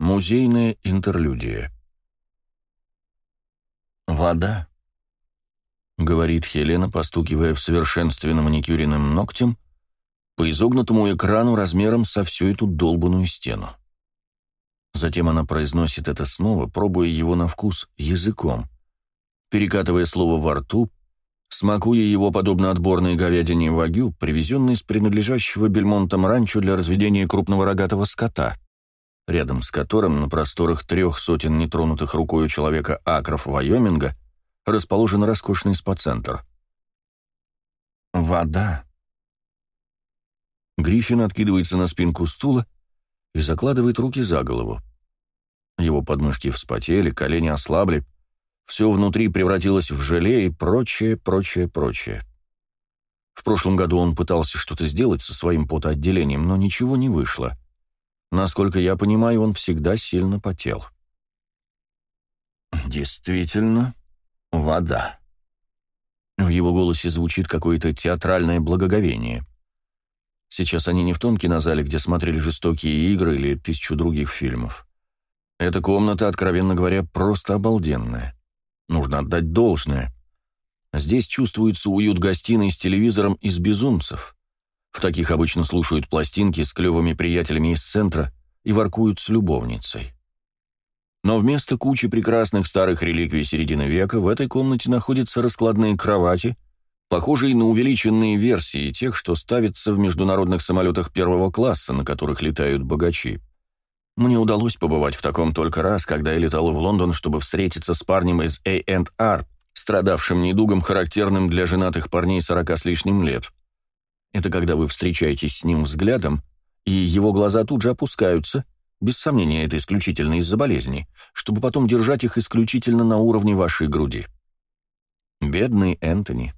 Музейная интерлюдия. «Вода», — говорит Хелена, постукивая в совершенственно маникюренным ногтем по изогнутому экрану размером со всю эту долбанную стену. Затем она произносит это снова, пробуя его на вкус языком, перекатывая слово во рту, смакуя его подобно отборной говядине вагю, привезенной с принадлежащего Бельмонтом ранчо для разведения крупного рогатого скота, рядом с которым на просторах трех сотен нетронутых рукой у человека акров Вайоминга расположен роскошный спа-центр. Вода. Гриффин откидывается на спинку стула и закладывает руки за голову. Его подмышки вспотели, колени ослабли, все внутри превратилось в желе и прочее, прочее, прочее. В прошлом году он пытался что-то сделать со своим потоотделением, но ничего не вышло. Насколько я понимаю, он всегда сильно потел. «Действительно, вода». В его голосе звучит какое-то театральное благоговение. Сейчас они не в том кинозале, где смотрели жестокие игры или тысячу других фильмов. Эта комната, откровенно говоря, просто обалденная. Нужно отдать должное. Здесь чувствуется уют гостиной с телевизором из безумцев. В таких обычно слушают пластинки с клевыми приятелями из центра и воркуют с любовницей. Но вместо кучи прекрасных старых реликвий середины века в этой комнате находятся раскладные кровати, похожие на увеличенные версии тех, что ставятся в международных самолетах первого класса, на которых летают богачи. Мне удалось побывать в таком только раз, когда я летал в Лондон, чтобы встретиться с парнем из A&R, страдавшим недугом, характерным для женатых парней сорока с лишним лет. Это когда вы встречаетесь с ним взглядом, и его глаза тут же опускаются, без сомнения, это исключительно из-за болезни, чтобы потом держать их исключительно на уровне вашей груди. Бедный Энтони.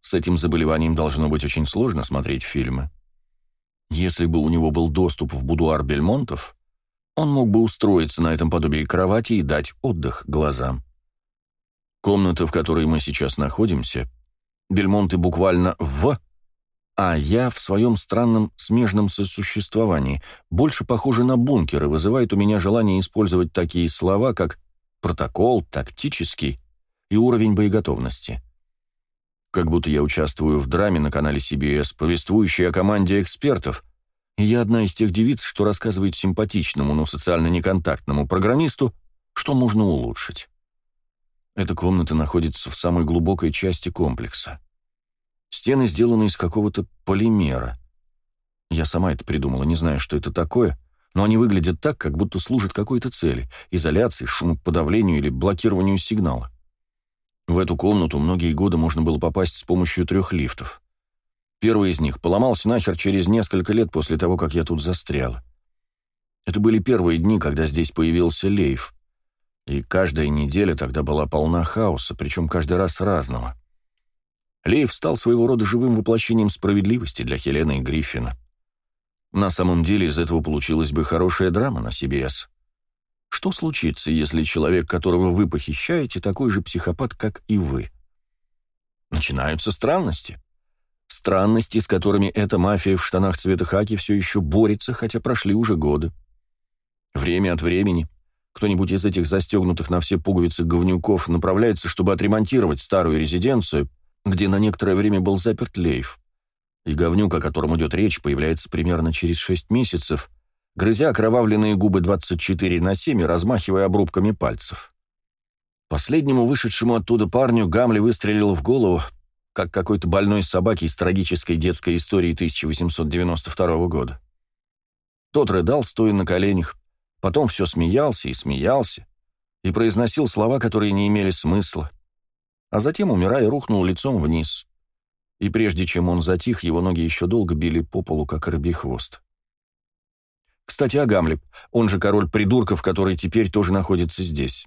С этим заболеванием должно быть очень сложно смотреть фильмы. Если бы у него был доступ в будуар Бельмонтов, он мог бы устроиться на этом подобии кровати и дать отдых глазам. Комната, в которой мы сейчас находимся, Бельмонты буквально в, а я в своем странном смежном сосуществовании, больше похожа на бункер и вызывает у меня желание использовать такие слова, как протокол, тактический и уровень боеготовности. Как будто я участвую в драме на канале CBS, повествующей о команде экспертов — и я одна из тех девиц, что рассказывает симпатичному, но социально неконтактному программисту, что можно улучшить. Эта комната находится в самой глубокой части комплекса. Стены сделаны из какого-то полимера. Я сама это придумала, не знаю, что это такое, но они выглядят так, как будто служат какой-то цели — изоляции, шумоподавлению или блокированию сигнала. В эту комнату многие годы можно было попасть с помощью трех лифтов. Первый из них поломался нахер через несколько лет после того, как я тут застрял. Это были первые дни, когда здесь появился Лейв. И каждая неделя тогда была полна хаоса, причем каждый раз разного. Лейв стал своего рода живым воплощением справедливости для Хелены и Гриффина. На самом деле из этого получилась бы хорошая драма на CBS. Что случится, если человек, которого вы похищаете, такой же психопат, как и вы? Начинаются странности. Странности, с которыми эта мафия в штанах цвета хаки все еще борется, хотя прошли уже годы. Время от времени кто-нибудь из этих застегнутых на все пуговицы говнюков направляется, чтобы отремонтировать старую резиденцию, где на некоторое время был заперт Лейф. И говнюк, о котором идет речь, появляется примерно через шесть месяцев, грызя окровавленные губы 24 на 7 и размахивая обрубками пальцев. Последнему вышедшему оттуда парню Гамли выстрелил в голову, как какой-то больной собаке из трагической детской истории 1892 года. Тот рыдал, стоя на коленях, потом все смеялся и смеялся, и произносил слова, которые не имели смысла, а затем, умирая, рухнул лицом вниз. И прежде чем он затих, его ноги еще долго били по полу, как рыбий хвост. Кстати, о Гамле, он же король придурков, который теперь тоже находится здесь.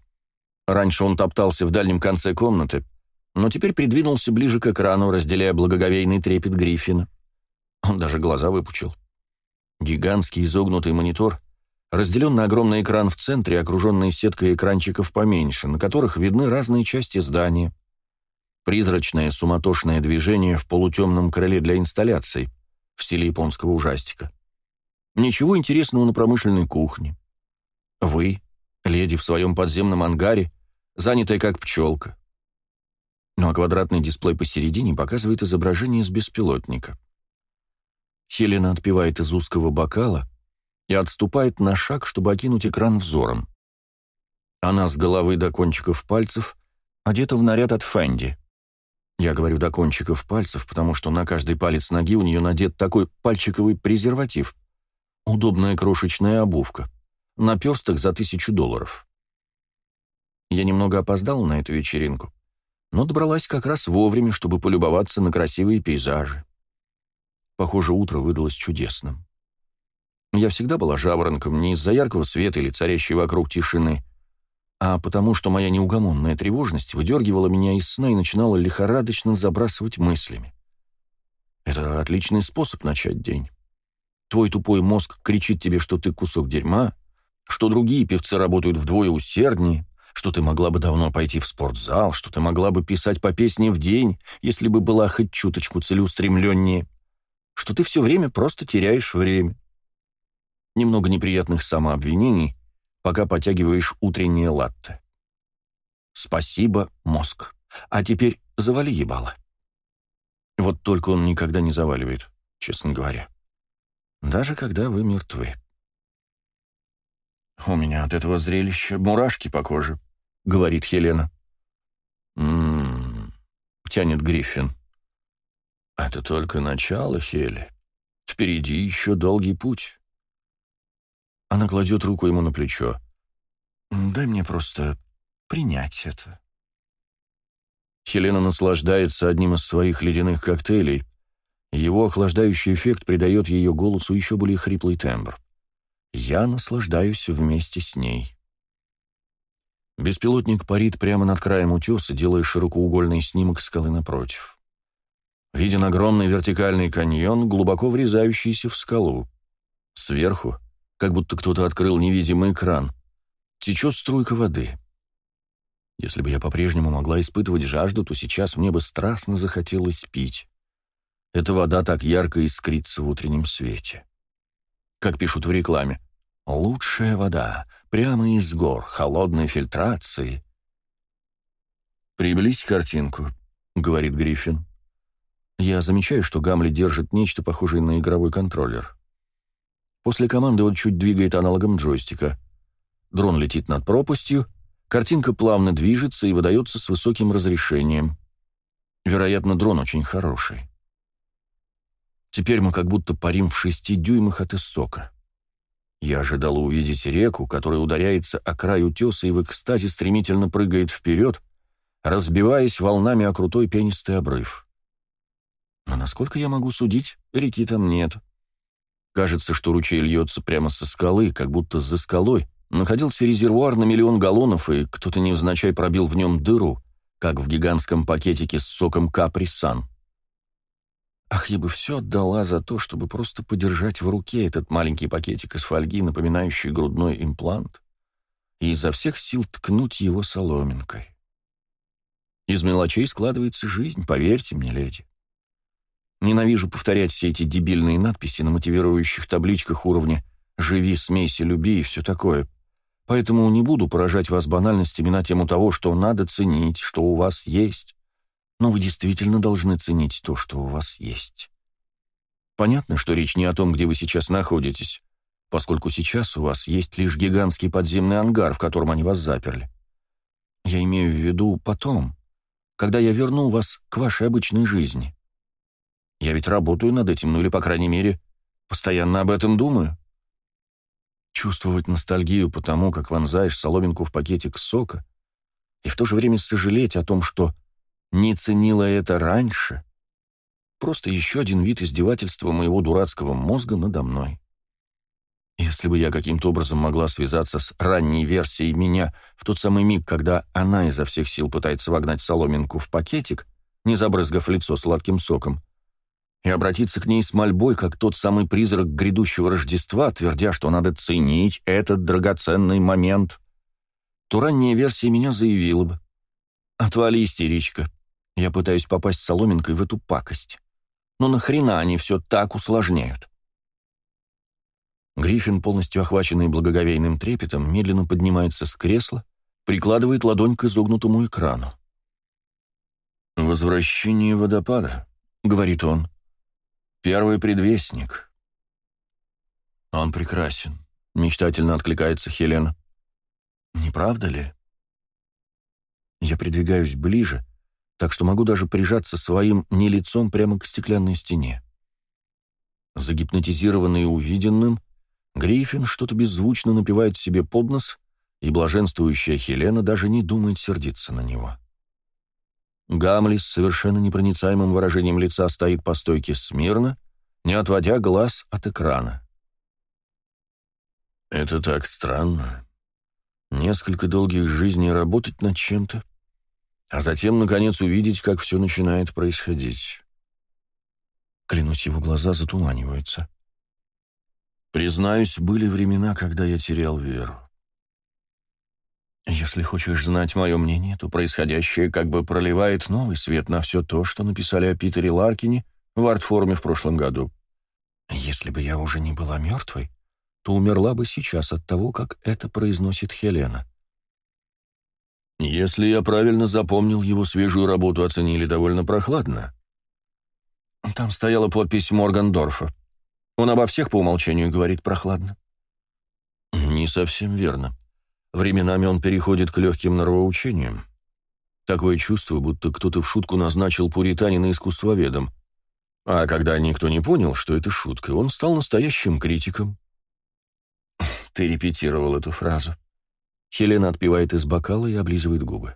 Раньше он топтался в дальнем конце комнаты, но теперь придвинулся ближе к экрану, разделяя благоговейный трепет Гриффина. Он даже глаза выпучил. Гигантский изогнутый монитор разделен на огромный экран в центре, окруженный сеткой экранчиков поменьше, на которых видны разные части здания. Призрачное суматошное движение в полутемном крыле для инсталляций в стиле японского ужастика. Ничего интересного на промышленной кухне. Вы, леди в своем подземном ангаре, занятая как пчелка. Ну а квадратный дисплей посередине показывает изображение с беспилотника. Хелена отпивает из узкого бокала и отступает на шаг, чтобы окинуть экран взором. Она с головы до кончиков пальцев одета в наряд от Фэнди. Я говорю до кончиков пальцев, потому что на каждый палец ноги у нее надет такой пальчиковый презерватив. Удобная крошечная обувка. Наперсток за тысячу долларов. Я немного опоздала на эту вечеринку, но добралась как раз вовремя, чтобы полюбоваться на красивые пейзажи. Похоже, утро выдалось чудесным. Я всегда была жаворонком не из-за яркого света или царящей вокруг тишины, а потому что моя неугомонная тревожность выдергивала меня из сна и начинала лихорадочно забрасывать мыслями. Это отличный способ начать день. Твой тупой мозг кричит тебе, что ты кусок дерьма, что другие певцы работают вдвое усерднее, что ты могла бы давно пойти в спортзал, что ты могла бы писать по песне в день, если бы была хоть чуточку целеустремленнее, что ты все время просто теряешь время. Немного неприятных самообвинений, пока потягиваешь утреннее латте. Спасибо, мозг. А теперь завали ебало. Вот только он никогда не заваливает, честно говоря. Даже когда вы мертвы. «У меня от этого зрелища мурашки по коже», — говорит Хелена. «М-м-м», тянет Гриффин. «Это только начало, Хели. Впереди еще долгий путь». Она кладет руку ему на плечо. «Дай мне просто принять это». Хелена наслаждается одним из своих ледяных коктейлей. Его охлаждающий эффект придает ее голосу еще более хриплый тембр. Я наслаждаюсь вместе с ней. Беспилотник парит прямо над краем утеса, делая широкоугольный снимок скалы напротив. Виден огромный вертикальный каньон, глубоко врезающийся в скалу. Сверху, как будто кто-то открыл невидимый кран, течет струйка воды. Если бы я по-прежнему могла испытывать жажду, то сейчас мне бы страстно захотелось пить. Эта вода так ярко искрится в утреннем свете как пишут в рекламе. Лучшая вода, прямо из гор, холодной фильтрации. «Приблизь картинку», — говорит Гриффин. Я замечаю, что Гамли держит нечто похожее на игровой контроллер. После команды он чуть двигает аналогом джойстика. Дрон летит над пропастью, картинка плавно движется и выдается с высоким разрешением. Вероятно, дрон очень хороший. Теперь мы как будто парим в шести дюймах от истока. Я ожидал увидеть реку, которая ударяется о край утеса и в экстазе стремительно прыгает вперед, разбиваясь волнами о крутой пенистый обрыв. Но насколько я могу судить, реки там нет. Кажется, что ручей льется прямо со скалы, как будто за скалой находился резервуар на миллион галлонов, и кто-то невзначай пробил в нем дыру, как в гигантском пакетике с соком Капри-Сан. Ах, я бы все отдала за то, чтобы просто подержать в руке этот маленький пакетик из фольги, напоминающий грудной имплант, и изо всех сил ткнуть его соломинкой. Из мелочей складывается жизнь, поверьте мне, леди. Ненавижу повторять все эти дебильные надписи на мотивирующих табличках уровня «Живи, смейся, люби» и все такое. Поэтому не буду поражать вас банальностями на тему того, что надо ценить, что у вас есть но вы действительно должны ценить то, что у вас есть. Понятно, что речь не о том, где вы сейчас находитесь, поскольку сейчас у вас есть лишь гигантский подземный ангар, в котором они вас заперли. Я имею в виду потом, когда я верну вас к вашей обычной жизни. Я ведь работаю над этим, ну или, по крайней мере, постоянно об этом думаю. Чувствовать ностальгию по тому, как вонзаешь соломинку в пакетик сока, и в то же время сожалеть о том, что не ценила это раньше. Просто еще один вид издевательства моего дурацкого мозга надо мной. Если бы я каким-то образом могла связаться с ранней версией меня в тот самый миг, когда она изо всех сил пытается вогнать соломинку в пакетик, не забрызгав лицо сладким соком, и обратиться к ней с мольбой, как тот самый призрак грядущего Рождества, твердя, что надо ценить этот драгоценный момент, то ранняя версия меня заявила бы «Отвали, истеричка, я пытаюсь попасть соломинкой в эту пакость. Но нахрена они все так усложняют? Гриффин, полностью охваченный благоговейным трепетом, медленно поднимается с кресла, прикладывает ладонь к изогнутому экрану. «Возвращение водопада», — говорит он. «Первый предвестник». «Он прекрасен», — мечтательно откликается Хелена. «Не правда ли?» Я придвигаюсь ближе, так что могу даже прижаться своим не лицом прямо к стеклянной стене. Загипнотизированный увиденным, Гриффин что-то беззвучно напевает себе под нос, и блаженствующая Хелена даже не думает сердиться на него. Гамли с совершенно непроницаемым выражением лица стоит по стойке смирно, не отводя глаз от экрана. «Это так странно. Несколько долгих жизней работать над чем-то, а затем, наконец, увидеть, как все начинает происходить. Клянусь, его глаза затуманиваются. Признаюсь, были времена, когда я терял веру. Если хочешь знать мое мнение, то происходящее как бы проливает новый свет на все то, что написали о Питере Ларкине в артформе в прошлом году. Если бы я уже не была мертвой, то умерла бы сейчас от того, как это произносит Хелена. Если я правильно запомнил, его свежую работу оценили довольно прохладно. Там стояла подпись Моргандорфа. Он обо всех по умолчанию говорит прохладно. Не совсем верно. Временами он переходит к легким норовоучениям. Такое чувство, будто кто-то в шутку назначил пуританина искусствоведом. А когда никто не понял, что это шутка, он стал настоящим критиком. Ты репетировал эту фразу. Хелена отпивает из бокала и облизывает губы.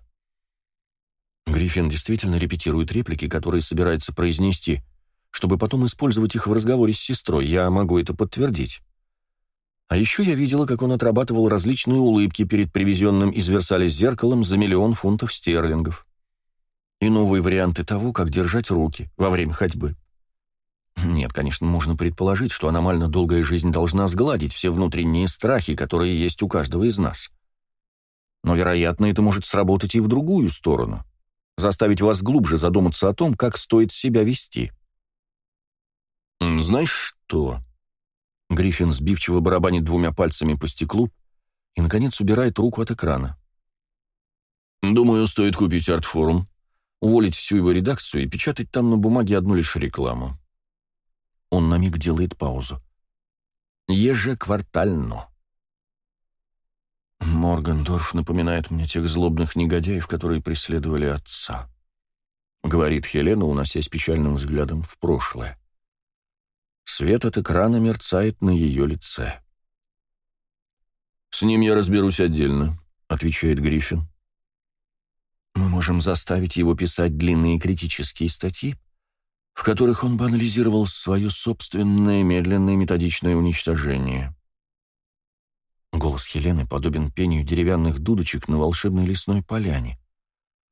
Гриффин действительно репетирует реплики, которые собирается произнести, чтобы потом использовать их в разговоре с сестрой. Я могу это подтвердить. А еще я видела, как он отрабатывал различные улыбки перед привезенным из Версаля зеркалом за миллион фунтов стерлингов. И новые варианты того, как держать руки во время ходьбы. Нет, конечно, можно предположить, что аномально долгая жизнь должна сгладить все внутренние страхи, которые есть у каждого из нас. Но, вероятно, это может сработать и в другую сторону. Заставить вас глубже задуматься о том, как стоит себя вести. «Знаешь что?» Гриффин сбивчиво барабанит двумя пальцами по стеклу и, наконец, убирает руку от экрана. «Думаю, стоит купить артфорум, уволить всю его редакцию и печатать там на бумаге одну лишь рекламу». Он на миг делает паузу. «Ежеквартально». Моргандорф напоминает мне тех злобных негодяев, которые преследовали отца. Говорит Хелена, уносясь печальным взглядом в прошлое. Свет от экрана мерцает на ее лице. «С ним я разберусь отдельно», — отвечает Гриффин. «Мы можем заставить его писать длинные критические статьи, в которых он бы анализировал свое собственное медленное методичное уничтожение. Голос Хелены подобен пению деревянных дудочек на волшебной лесной поляне.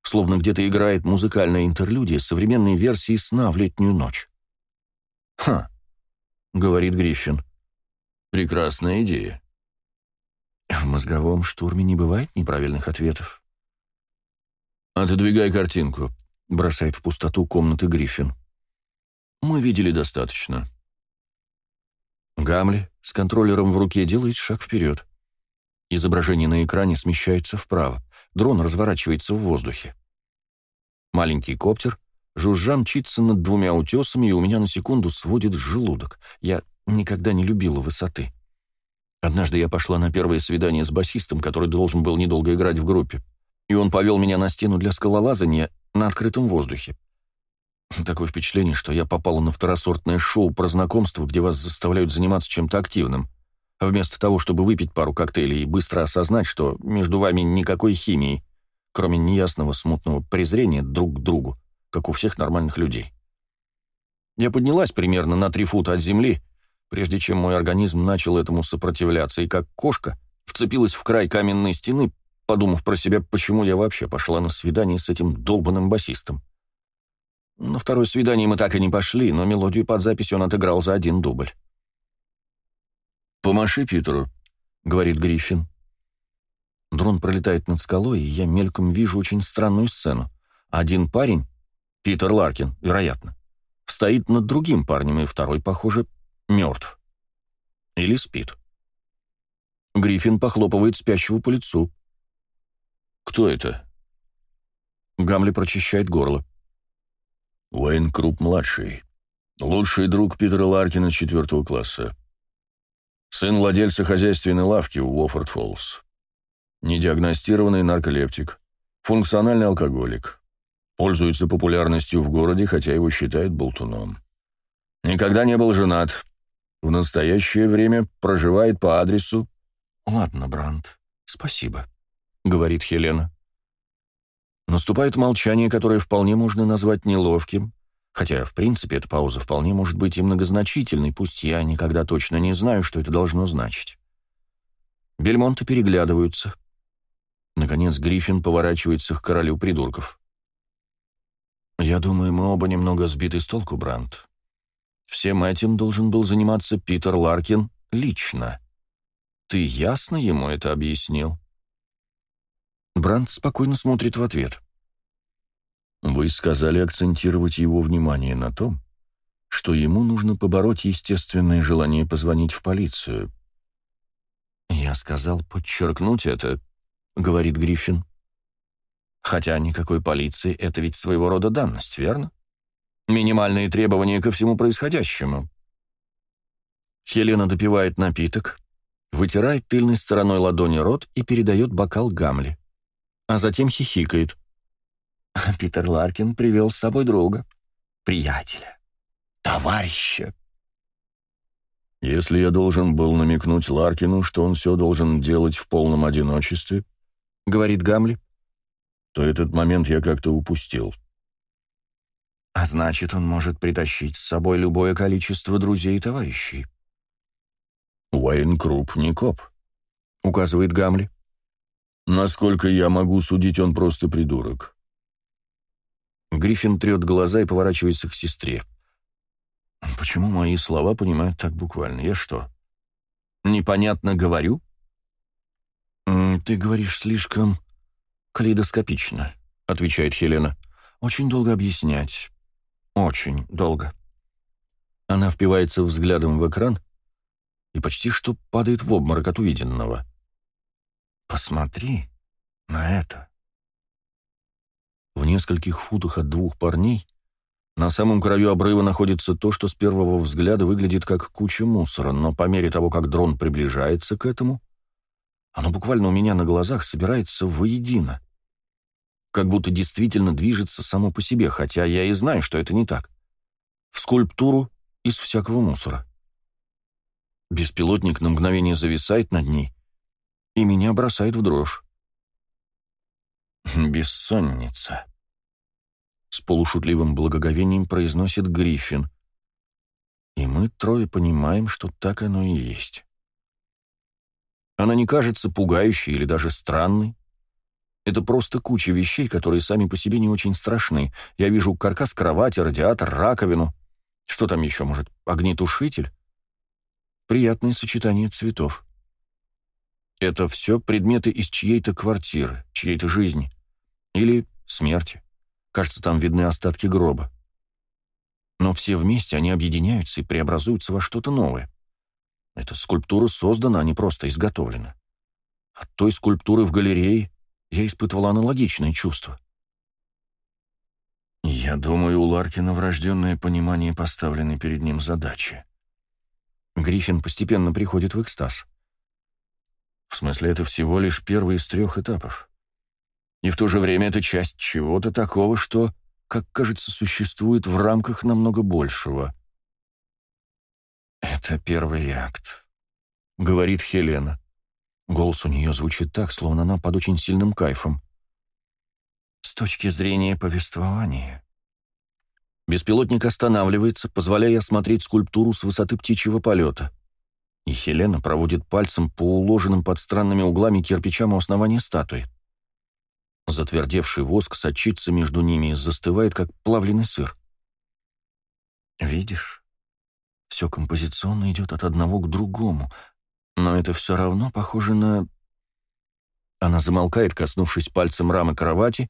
Словно где-то играет музыкальная интерлюдия современной версии сна в летнюю ночь. «Ха!» — говорит Гриффин. «Прекрасная идея». В мозговом штурме не бывает неправильных ответов. «Отодвигай картинку», — бросает в пустоту комнаты Гриффин. «Мы видели достаточно». Гамли с контроллером в руке делает шаг вперед. Изображение на экране смещается вправо. Дрон разворачивается в воздухе. Маленький коптер, жужжа мчится над двумя утесами, и у меня на секунду сводит желудок. Я никогда не любила высоты. Однажды я пошла на первое свидание с басистом, который должен был недолго играть в группе, и он повел меня на стену для скалолазания на открытом воздухе. Такое впечатление, что я попала на второсортное шоу про знакомство, где вас заставляют заниматься чем-то активным — вместо того, чтобы выпить пару коктейлей и быстро осознать, что между вами никакой химии, кроме неясного смутного презрения друг к другу, как у всех нормальных людей. Я поднялась примерно на три фута от земли, прежде чем мой организм начал этому сопротивляться, и как кошка вцепилась в край каменной стены, подумав про себя, почему я вообще пошла на свидание с этим долбанным басистом. На второе свидание мы так и не пошли, но мелодию под запись он отыграл за один дубль. «Помаши Питеру», — говорит Гриффин. Дрон пролетает над скалой, и я мельком вижу очень странную сцену. Один парень, Питер Ларкин, вероятно, стоит над другим парнем, и второй, похоже, мертв. Или спит. Гриффин похлопывает спящего по лицу. «Кто это?» Гамли прочищает горло. Уэйн Круп-младший. Лучший друг Питера Ларкина четвертого класса. Сын владельца хозяйственной лавки у Уоффорд Фоллс. Недиагностированный нарколептик. Функциональный алкоголик. Пользуется популярностью в городе, хотя его считают болтуном. Никогда не был женат. В настоящее время проживает по адресу... «Ладно, Бранд, спасибо», — говорит Хелена. Наступает молчание, которое вполне можно назвать неловким, хотя, в принципе, эта пауза вполне может быть и многозначительной, пусть я никогда точно не знаю, что это должно значить. Бельмонты переглядываются. Наконец Гриффин поворачивается к королю придурков. «Я думаю, мы оба немного сбиты с толку, Брандт. Всем этим должен был заниматься Питер Ларкин лично. Ты ясно ему это объяснил?» Брандт спокойно смотрит в ответ. «Вы сказали акцентировать его внимание на том, что ему нужно побороть естественное желание позвонить в полицию». «Я сказал подчеркнуть это», — говорит Гриффин. «Хотя никакой полиции — это ведь своего рода данность, верно? Минимальные требования ко всему происходящему». Хелена допивает напиток, вытирает тыльной стороной ладони рот и передает бокал Гамли. А затем хихикает. Питер Ларкин привел с собой друга, приятеля, товарища. Если я должен был намекнуть Ларкину, что он все должен делать в полном одиночестве, — говорит Гамли, — то этот момент я как-то упустил. А значит, он может притащить с собой любое количество друзей и товарищей. «Уэйн Круп не коп», — указывает Гамли. «Насколько я могу судить, он просто придурок». Гриффин трет глаза и поворачивается к сестре. Почему мои слова понимают так буквально? Я что, непонятно говорю? Ты говоришь слишком калейдоскопично, отвечает Хелена. Очень долго объяснять. Очень долго. Она впивается взглядом в экран и почти что падает в обморок от увиденного. Посмотри на это. В нескольких футах от двух парней на самом краю обрыва находится то, что с первого взгляда выглядит как куча мусора, но по мере того, как дрон приближается к этому, оно буквально у меня на глазах собирается воедино. Как будто действительно движется само по себе, хотя я и знаю, что это не так. В скульптуру из всякого мусора. Беспилотник на мгновение зависает над ней, и меня бросает в дрожь. Бессонница с полушутливым благоговением произносит Гриффин. И мы трое понимаем, что так оно и есть. Она не кажется пугающей или даже странной. Это просто куча вещей, которые сами по себе не очень страшны. Я вижу каркас кровати, радиатор, раковину. Что там еще, может, огнетушитель? Приятное сочетание цветов. Это все предметы из чьей-то квартиры, чьей-то жизни. Или смерти. Кажется, там видны остатки гроба. Но все вместе они объединяются и преобразуются во что-то новое. Эта скульптура создана, а не просто изготовлена. От той скульптуры в галерее я испытывал аналогичные чувства. Я думаю, у Ларкина врожденное понимание поставленной перед ним задачи. Гриффин постепенно приходит в экстаз. В смысле, это всего лишь первый из трех этапов и в то же время это часть чего-то такого, что, как кажется, существует в рамках намного большего. «Это первый акт», — говорит Хелена. Голос у нее звучит так, словно она под очень сильным кайфом. «С точки зрения повествования...» Беспилотник останавливается, позволяя осмотреть скульптуру с высоты птичьего полета. И Хелена проводит пальцем по уложенным под странными углами кирпичам у основания статуи. Затвердевший воск сочится между ними и застывает, как плавленый сыр. Видишь, все композиционно идет от одного к другому, но это все равно похоже на... Она замолкает, коснувшись пальцем рамы кровати,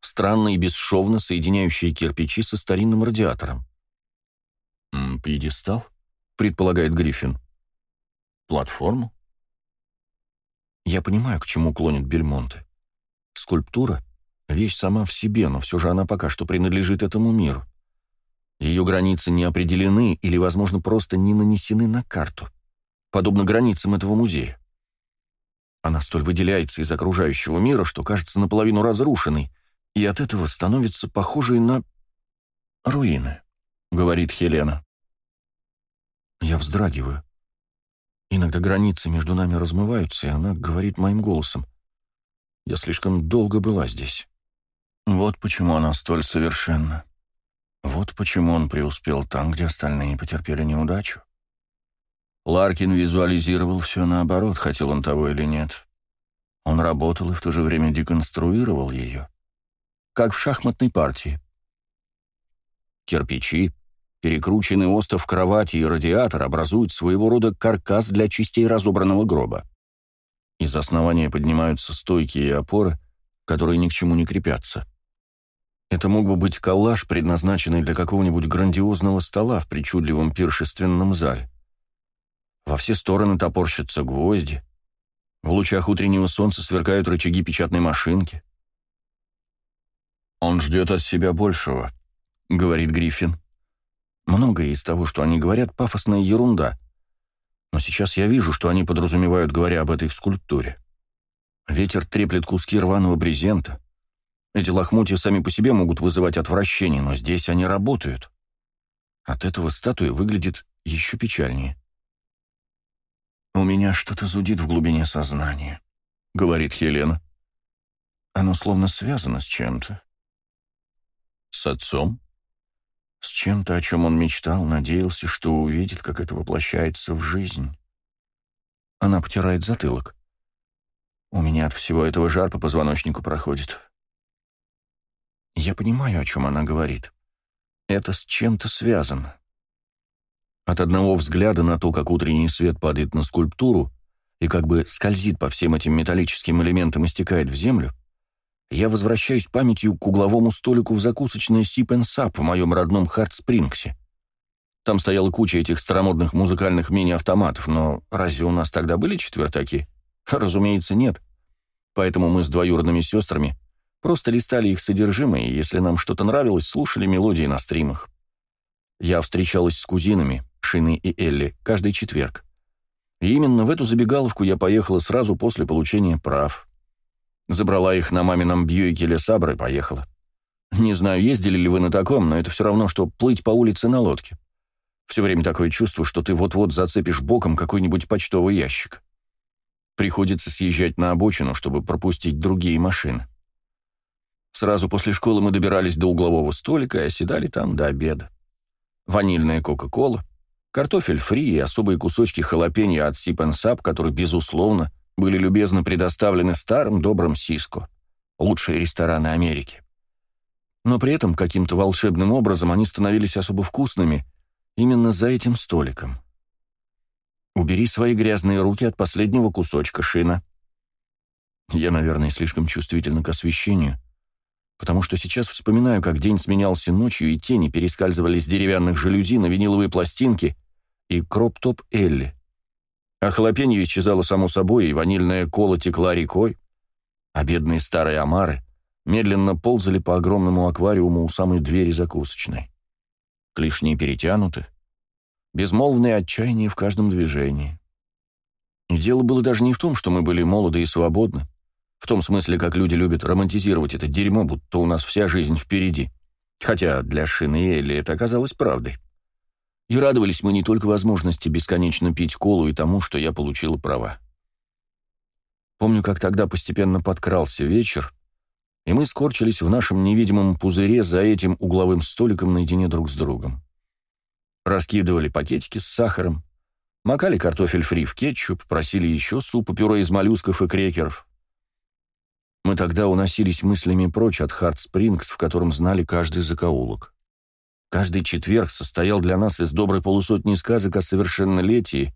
странно и бесшовно соединяющие кирпичи со старинным радиатором. «Пьедестал?» — предполагает Гриффин. «Платформу?» Я понимаю, к чему клонит Бельмонте. Скульптура — вещь сама в себе, но все же она пока что принадлежит этому миру. Ее границы не определены или, возможно, просто не нанесены на карту, подобно границам этого музея. Она столь выделяется из окружающего мира, что кажется наполовину разрушенной, и от этого становится похожей на руины, — говорит Хелена. Я вздрагиваю. Иногда границы между нами размываются, и она говорит моим голосом. Я слишком долго была здесь. Вот почему она столь совершенна. Вот почему он преуспел там, где остальные потерпели неудачу. Ларкин визуализировал все наоборот, хотел он того или нет. Он работал и в то же время деконструировал ее. Как в шахматной партии. Кирпичи, перекрученный остов кровати и радиатор образуют своего рода каркас для частей разобранного гроба. Из основания поднимаются стойки и опоры, которые ни к чему не крепятся. Это мог бы быть коллаж, предназначенный для какого-нибудь грандиозного стола в причудливом пиршественном зале. Во все стороны топорщатся гвозди. В лучах утреннего солнца сверкают рычаги печатной машинки. «Он ждет от себя большего», — говорит Гриффин. Многое из того, что они говорят, пафосная ерунда. Но сейчас я вижу, что они подразумевают, говоря об этой скульптуре. Ветер треплет куски рваного брезента. Эти лохмотья сами по себе могут вызывать отвращение, но здесь они работают. От этого статуя выглядит еще печальнее. «У меня что-то зудит в глубине сознания», — говорит Хелена. «Оно словно связано с чем-то». «С отцом?» «С чем-то, о чем он мечтал, надеялся, что увидит, как это воплощается в жизнь». Она потирает затылок. «У меня от всего этого жар по позвоночнику проходит». Я понимаю, о чем она говорит. Это с чем-то связано. От одного взгляда на то, как утренний свет падает на скульптуру и как бы скользит по всем этим металлическим элементам и стекает в землю, я возвращаюсь памятью к угловому столику в закусочной Сип Сап в моем родном Харт-Спрингсе. Там стояла куча этих старомодных музыкальных мини-автоматов, но разве у нас тогда были четвертаки? Разумеется, нет. Поэтому мы с двоюродными сестрами просто листали их содержимое, и если нам что-то нравилось, слушали мелодии на стримах. Я встречалась с кузинами, Шиной и Элли, каждый четверг. И именно в эту забегаловку я поехала сразу после получения прав. Забрала их на мамином Бьюике Лесабр и поехала. Не знаю, ездили ли вы на таком, но это все равно, что плыть по улице на лодке. Все время такое чувство, что ты вот-вот зацепишь боком какой-нибудь почтовый ящик. Приходится съезжать на обочину, чтобы пропустить другие машины. Сразу после школы мы добирались до углового столика и оседали там до обеда ванильная кока-кола, картофель фри и особые кусочки халапеньо от Сип Сап, которые, безусловно, были любезно предоставлены старым добрым Сиско, лучшие рестораны Америки. Но при этом каким-то волшебным образом они становились особо вкусными именно за этим столиком. Убери свои грязные руки от последнего кусочка шина. Я, наверное, слишком чувствительна к освещению, потому что сейчас вспоминаю, как день сменялся ночью, и тени перескальзывали с деревянных жалюзи на виниловые пластинки и кроп-топ Элли. А хлопенье исчезало само собой, и ванильная кола текла рекой, а бедные старые омары медленно ползали по огромному аквариуму у самой двери закусочной. Клешни перетянуты, безмолвное отчаяние в каждом движении. И дело было даже не в том, что мы были молоды и свободны, в том смысле, как люди любят романтизировать это дерьмо, будто у нас вся жизнь впереди. Хотя для Шины и Элли это оказалось правдой. И радовались мы не только возможности бесконечно пить колу и тому, что я получила права. Помню, как тогда постепенно подкрался вечер, и мы скорчились в нашем невидимом пузыре за этим угловым столиком наедине друг с другом. Раскидывали пакетики с сахаром, макали картофель фри в кетчуп, просили еще супа, пюре из моллюсков и крекеров. Мы тогда уносились мыслями прочь от Харт-Спрингс, в котором знали каждый закоулок. Каждый четверг состоял для нас из доброй полусотни сказок о совершеннолетии,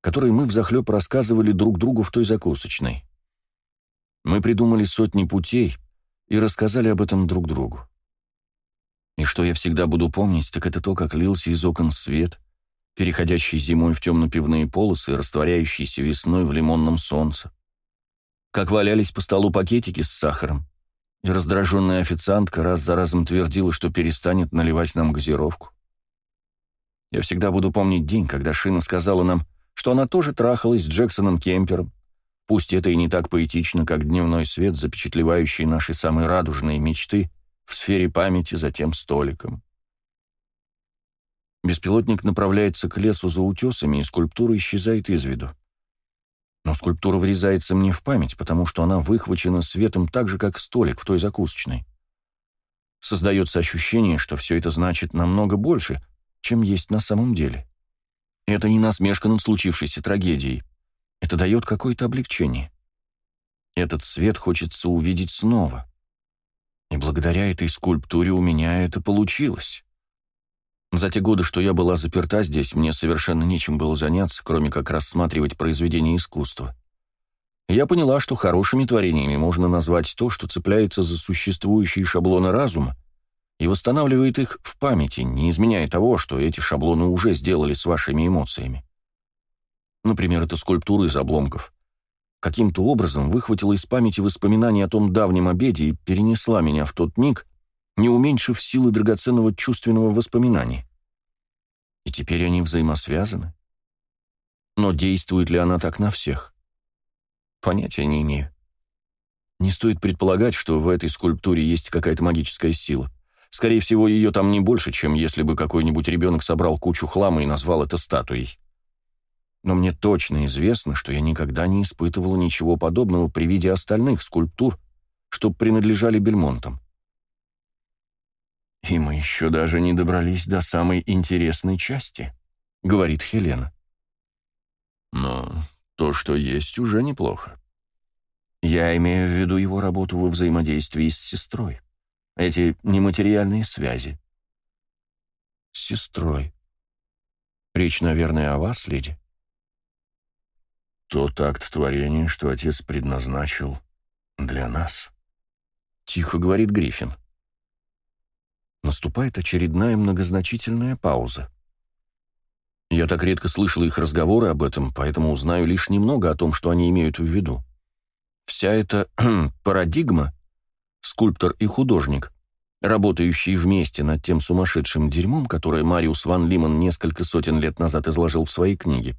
которые мы взахлеб рассказывали друг другу в той закусочной. Мы придумали сотни путей и рассказали об этом друг другу. И что я всегда буду помнить, так это то, как лился из окон свет, переходящий зимой в темно-пивные полосы и растворяющийся весной в лимонном солнце. Как валялись по столу пакетики с сахаром, и раздраженная официантка раз за разом твердила, что перестанет наливать нам газировку. Я всегда буду помнить день, когда Шина сказала нам, что она тоже трахалась с Джексоном Кемпером, пусть это и не так поэтично, как дневной свет, запечатлевающий наши самые радужные мечты в сфере памяти за тем столиком. Беспилотник направляется к лесу за утесами, и скульптура исчезает из виду. Но скульптура врезается мне в память, потому что она выхвачена светом так же, как столик в той закусочной. Создается ощущение, что все это значит намного больше, чем есть на самом деле. Это не насмешка над случившейся трагедией. Это дает какое-то облегчение. Этот свет хочется увидеть снова. И благодаря этой скульптуре у меня это получилось. За те годы, что я была заперта здесь, мне совершенно нечем было заняться, кроме как рассматривать произведения искусства. Я поняла, что хорошими творениями можно назвать то, что цепляется за существующие шаблоны разума и восстанавливает их в памяти, не изменяя того, что эти шаблоны уже сделали с вашими эмоциями. Например, эта скульптура из обломков. Каким-то образом выхватила из памяти воспоминания о том давнем обеде и перенесла меня в тот миг, не уменьшив силы драгоценного чувственного воспоминания. И теперь они взаимосвязаны. Но действует ли она так на всех? Понятия не имею. Не стоит предполагать, что в этой скульптуре есть какая-то магическая сила. Скорее всего, ее там не больше, чем если бы какой-нибудь ребенок собрал кучу хлама и назвал это статуей. Но мне точно известно, что я никогда не испытывал ничего подобного при виде остальных скульптур, что принадлежали Бельмонтам. «И мы еще даже не добрались до самой интересной части», — говорит Хелена. «Но то, что есть, уже неплохо. Я имею в виду его работу во взаимодействии с сестрой. Эти нематериальные связи». «С сестрой. Речь, наверное, о вас, леди?» «Тот акт творения, что отец предназначил для нас», — тихо говорит Гриффин. Наступает очередная многозначительная пауза. Я так редко слышал их разговоры об этом, поэтому узнаю лишь немного о том, что они имеют в виду. Вся эта парадигма, скульптор и художник, работающие вместе над тем сумасшедшим дерьмом, которое Мариус Ван Лиман несколько сотен лет назад изложил в своей книге,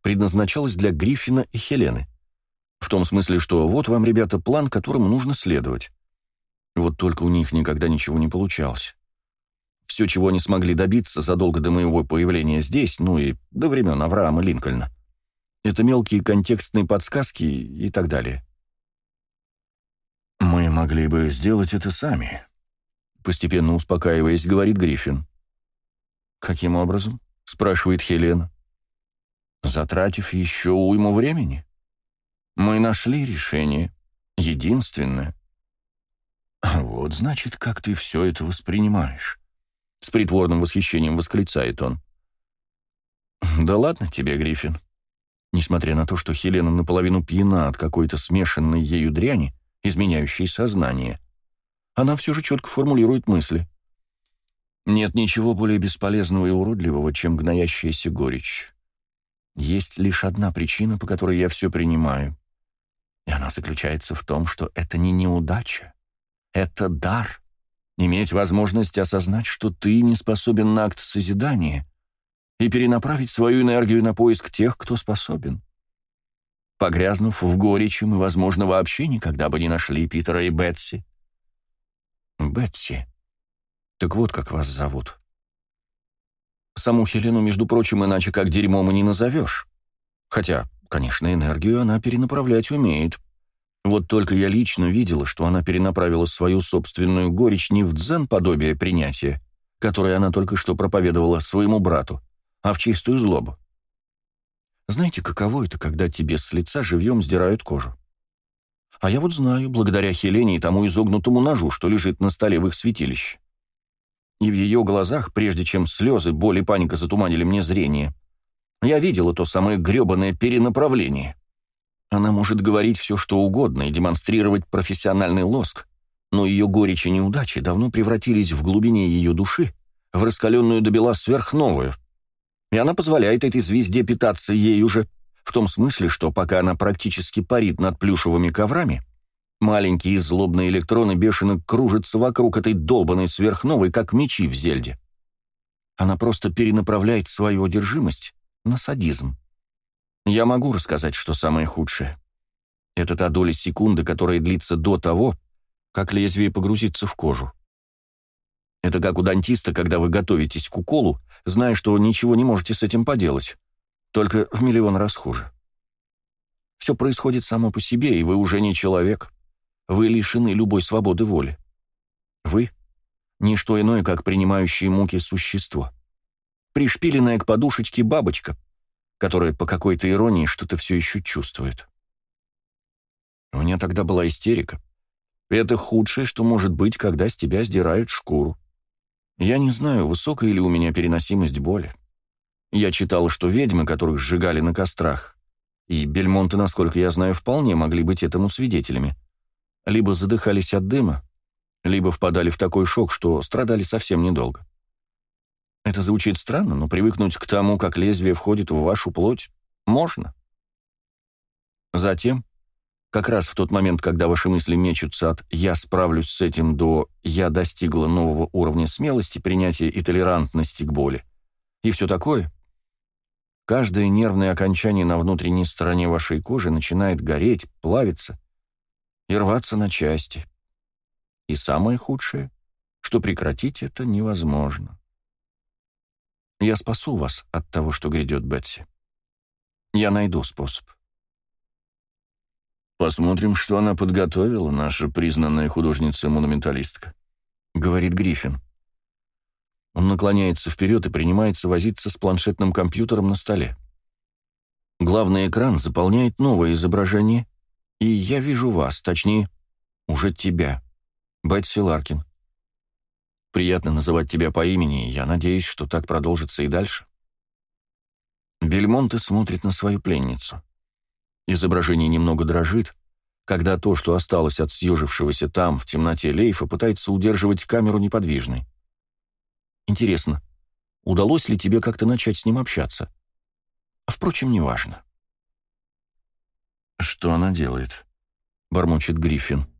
предназначалась для Гриффина и Хелены. В том смысле, что вот вам, ребята, план, которому нужно следовать. Вот только у них никогда ничего не получалось. Все, чего они смогли добиться задолго до моего появления здесь, ну и до времен Авраама Линкольна, это мелкие контекстные подсказки и так далее. «Мы могли бы сделать это сами», — постепенно успокаиваясь, говорит Гриффин. «Каким образом?» — спрашивает Хелена. «Затратив еще уйму времени. Мы нашли решение, единственное, «Вот, значит, как ты все это воспринимаешь», — с притворным восхищением восклицает он. «Да ладно тебе, Гриффин». Несмотря на то, что Хелена наполовину пьяна от какой-то смешанной ею дряни, изменяющей сознание, она все же четко формулирует мысли. Нет ничего более бесполезного и уродливого, чем гноящаяся горечь. Есть лишь одна причина, по которой я все принимаю. И она заключается в том, что это не неудача. Это дар. Иметь возможность осознать, что ты не способен на акт созидания и перенаправить свою энергию на поиск тех, кто способен. Погрязнув в горечи, мы, возможно, вообще никогда бы не нашли Питера и Бетси. Бетси. Так вот, как вас зовут. Саму Хелену, между прочим, иначе как дерьмом и не назовешь. Хотя, конечно, энергию она перенаправлять умеет, вот только я лично видела, что она перенаправила свою собственную горечь не в дзен подобие принятия, которое она только что проповедовала своему брату, а в чистую злобу. Знаете, каково это, когда тебе с лица живьем сдирают кожу? А я вот знаю, благодаря Хелене и тому изогнутому ножу, что лежит на столе в их святилище. И в ее глазах, прежде чем слезы, боль и паника затуманили мне зрение, я видела то самое гребаное перенаправление. Она может говорить все, что угодно и демонстрировать профессиональный лоск, но ее горечь и неудачи давно превратились в глубине ее души в раскаленную до бела сверхновую. И она позволяет этой звезде питаться ею же, В том смысле, что пока она практически парит над плюшевыми коврами, маленькие злобные электроны бешено кружатся вокруг этой долбанной сверхновой, как мечи в зельде. Она просто перенаправляет свою одержимость на садизм. Я могу рассказать, что самое худшее. Это та доля секунды, которая длится до того, как лезвие погрузится в кожу. Это как у дантиста, когда вы готовитесь к уколу, зная, что ничего не можете с этим поделать. Только в миллион раз хуже. Все происходит само по себе, и вы уже не человек. Вы лишены любой свободы воли. Вы — ничто иное, как принимающее муки существо. Пришпиленная к подушечке бабочка, которая по какой-то иронии что-то все еще чувствует. У меня тогда была истерика. Это худшее, что может быть, когда с тебя сдирают шкуру. Я не знаю, высокая ли у меня переносимость боли. Я читал, что ведьмы, которых сжигали на кострах, и бельмонты, насколько я знаю, вполне могли быть этому свидетелями, либо задыхались от дыма, либо впадали в такой шок, что страдали совсем недолго. Это звучит странно, но привыкнуть к тому, как лезвие входит в вашу плоть, можно. Затем, как раз в тот момент, когда ваши мысли мечутся от «я справлюсь с этим» до «я достигла нового уровня смелости, принятия и толерантности к боли» и все такое, каждое нервное окончание на внутренней стороне вашей кожи начинает гореть, плавиться и рваться на части. И самое худшее, что прекратить это невозможно. Я спасу вас от того, что грядет Бетси. Я найду способ. «Посмотрим, что она подготовила, наша признанная художница-монументалистка», — говорит Гриффин. Он наклоняется вперед и принимается возиться с планшетным компьютером на столе. Главный экран заполняет новое изображение, и я вижу вас, точнее, уже тебя, Бетси Ларкин. Приятно называть тебя по имени, и я надеюсь, что так продолжится и дальше. Бельмонте смотрит на свою пленницу. Изображение немного дрожит, когда то, что осталось от съежившегося там, в темноте Лейфа, пытается удерживать камеру неподвижной. Интересно, удалось ли тебе как-то начать с ним общаться? Впрочем, неважно. «Что она делает?» — бормочет Гриффин.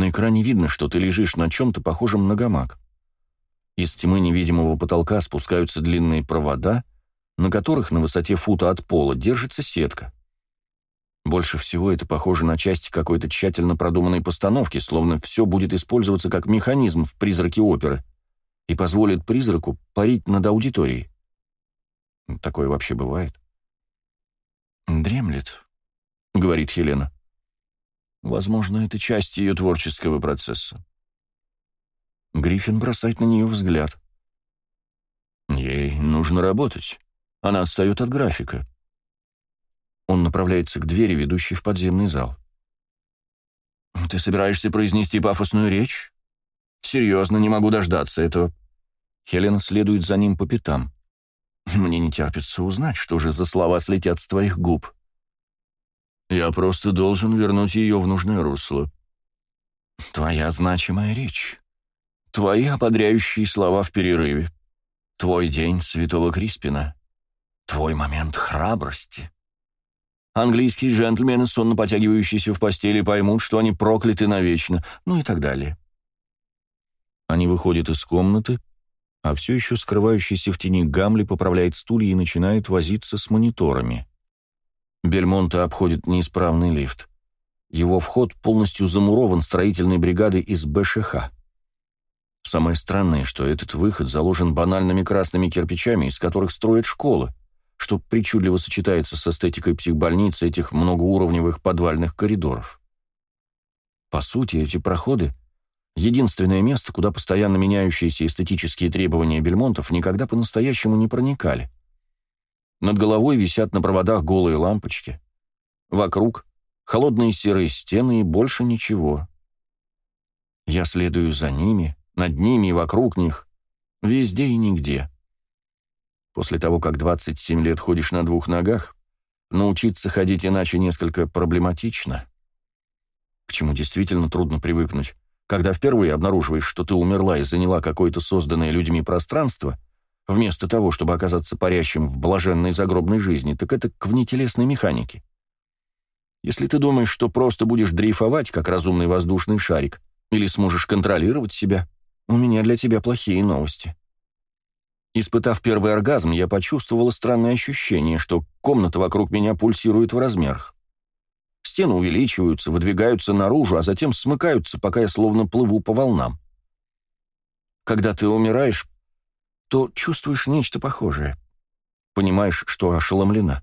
На экране видно, что ты лежишь на чем-то похожем на гамак. Из тьмы невидимого потолка спускаются длинные провода, на которых на высоте фута от пола держится сетка. Больше всего это похоже на часть какой-то тщательно продуманной постановки, словно все будет использоваться как механизм в «Призраке оперы» и позволит призраку парить над аудиторией. Такое вообще бывает. «Дремлет», — говорит Хелена. «Возможно, это часть ее творческого процесса». Гриффин бросает на нее взгляд. «Ей нужно работать. Она отстает от графика. Он направляется к двери, ведущей в подземный зал. «Ты собираешься произнести пафосную речь? Серьезно, не могу дождаться этого». Хелена следует за ним по пятам. «Мне не терпится узнать, что же за слова слетят с твоих губ». «Я просто должен вернуть ее в нужное русло». «Твоя значимая речь. Твои ободряющие слова в перерыве. Твой день святого Криспина. Твой момент храбрости». Английские джентльмены, сонно потягивающиеся в постели, поймут, что они прокляты навечно, ну и так далее. Они выходят из комнаты, а все еще скрывающийся в тени Гамли поправляет стулья и начинает возиться с мониторами. Бельмонта обходит неисправный лифт. Его вход полностью замурован строительной бригадой из БШХ. Самое странное, что этот выход заложен банальными красными кирпичами, из которых строят школы что причудливо сочетается с эстетикой психбольницы этих многоуровневых подвальных коридоров. По сути, эти проходы — единственное место, куда постоянно меняющиеся эстетические требования бельмонтов никогда по-настоящему не проникали. Над головой висят на проводах голые лампочки. Вокруг — холодные серые стены и больше ничего. Я следую за ними, над ними и вокруг них, везде и нигде. После того, как 27 лет ходишь на двух ногах, научиться ходить иначе несколько проблематично. К чему действительно трудно привыкнуть, когда впервые обнаруживаешь, что ты умерла и заняла какое-то созданное людьми пространство, вместо того, чтобы оказаться парящим в блаженной загробной жизни, так это к внетелесной механике. Если ты думаешь, что просто будешь дрейфовать, как разумный воздушный шарик, или сможешь контролировать себя, у меня для тебя плохие новости. Испытав первый оргазм, я почувствовала странное ощущение, что комната вокруг меня пульсирует в размерах. Стены увеличиваются, выдвигаются наружу, а затем смыкаются, пока я словно плыву по волнам. Когда ты умираешь, то чувствуешь нечто похожее. Понимаешь, что ошеломлена.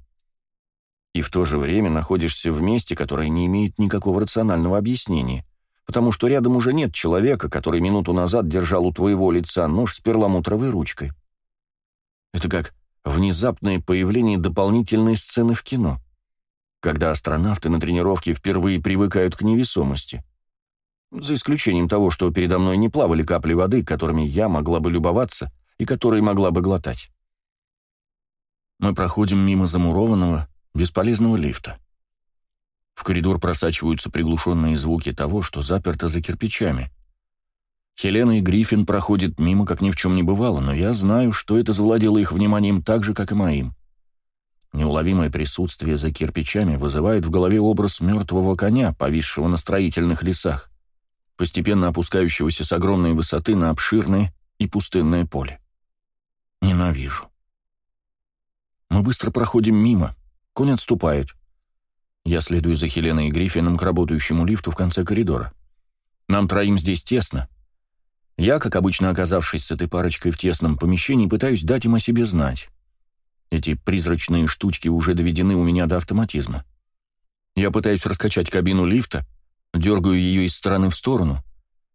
И в то же время находишься в месте, которое не имеет никакого рационального объяснения, потому что рядом уже нет человека, который минуту назад держал у твоего лица нож с перламутровой ручкой. Это как внезапное появление дополнительной сцены в кино, когда астронавты на тренировке впервые привыкают к невесомости. За исключением того, что передо мной не плавали капли воды, которыми я могла бы любоваться и которые могла бы глотать. Мы проходим мимо замурованного, бесполезного лифта. В коридор просачиваются приглушенные звуки того, что заперто за кирпичами. Хелена и Гриффин проходят мимо, как ни в чем не бывало, но я знаю, что это завладело их вниманием так же, как и моим. Неуловимое присутствие за кирпичами вызывает в голове образ мертвого коня, повисшего на строительных лесах, постепенно опускающегося с огромной высоты на обширное и пустынное поле. Ненавижу. Мы быстро проходим мимо. Конь отступает. Я следую за Хеленой и Гриффином к работающему лифту в конце коридора. Нам троим здесь тесно. Я, как обычно оказавшись с этой парочкой в тесном помещении, пытаюсь дать им о себе знать. Эти призрачные штучки уже доведены у меня до автоматизма. Я пытаюсь раскачать кабину лифта, дергаю ее из стороны в сторону,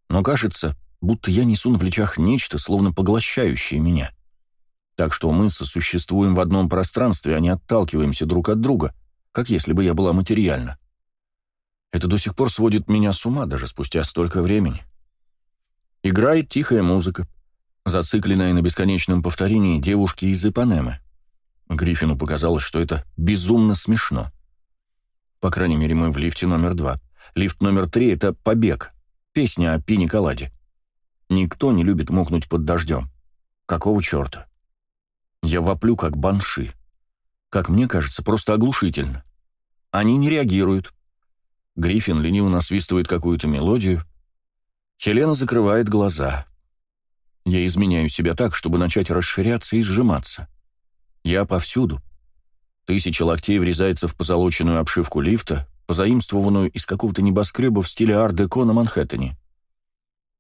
но кажется, будто я несу на плечах нечто, словно поглощающее меня. Так что мы сосуществуем в одном пространстве, а не отталкиваемся друг от друга, как если бы я была материальна. Это до сих пор сводит меня с ума, даже спустя столько времени. Играет тихая музыка, зацикленная на бесконечном повторении девушки из Ипанемы. Гриффину показалось, что это безумно смешно. По крайней мере, мы в лифте номер два. Лифт номер три — это «Побег», песня о пине-коладе. Никто не любит мокнуть под дождем. Какого черта? Я воплю, как банши. Как мне кажется, просто оглушительно. Они не реагируют. Гриффин лениво насвистывает какую-то мелодию, Хелена закрывает глаза. Я изменяю себя так, чтобы начать расширяться и сжиматься. Я повсюду. Тысяча локтей врезается в позолоченную обшивку лифта, позаимствованную из какого-то небоскреба в стиле ар-деко на Манхэттене.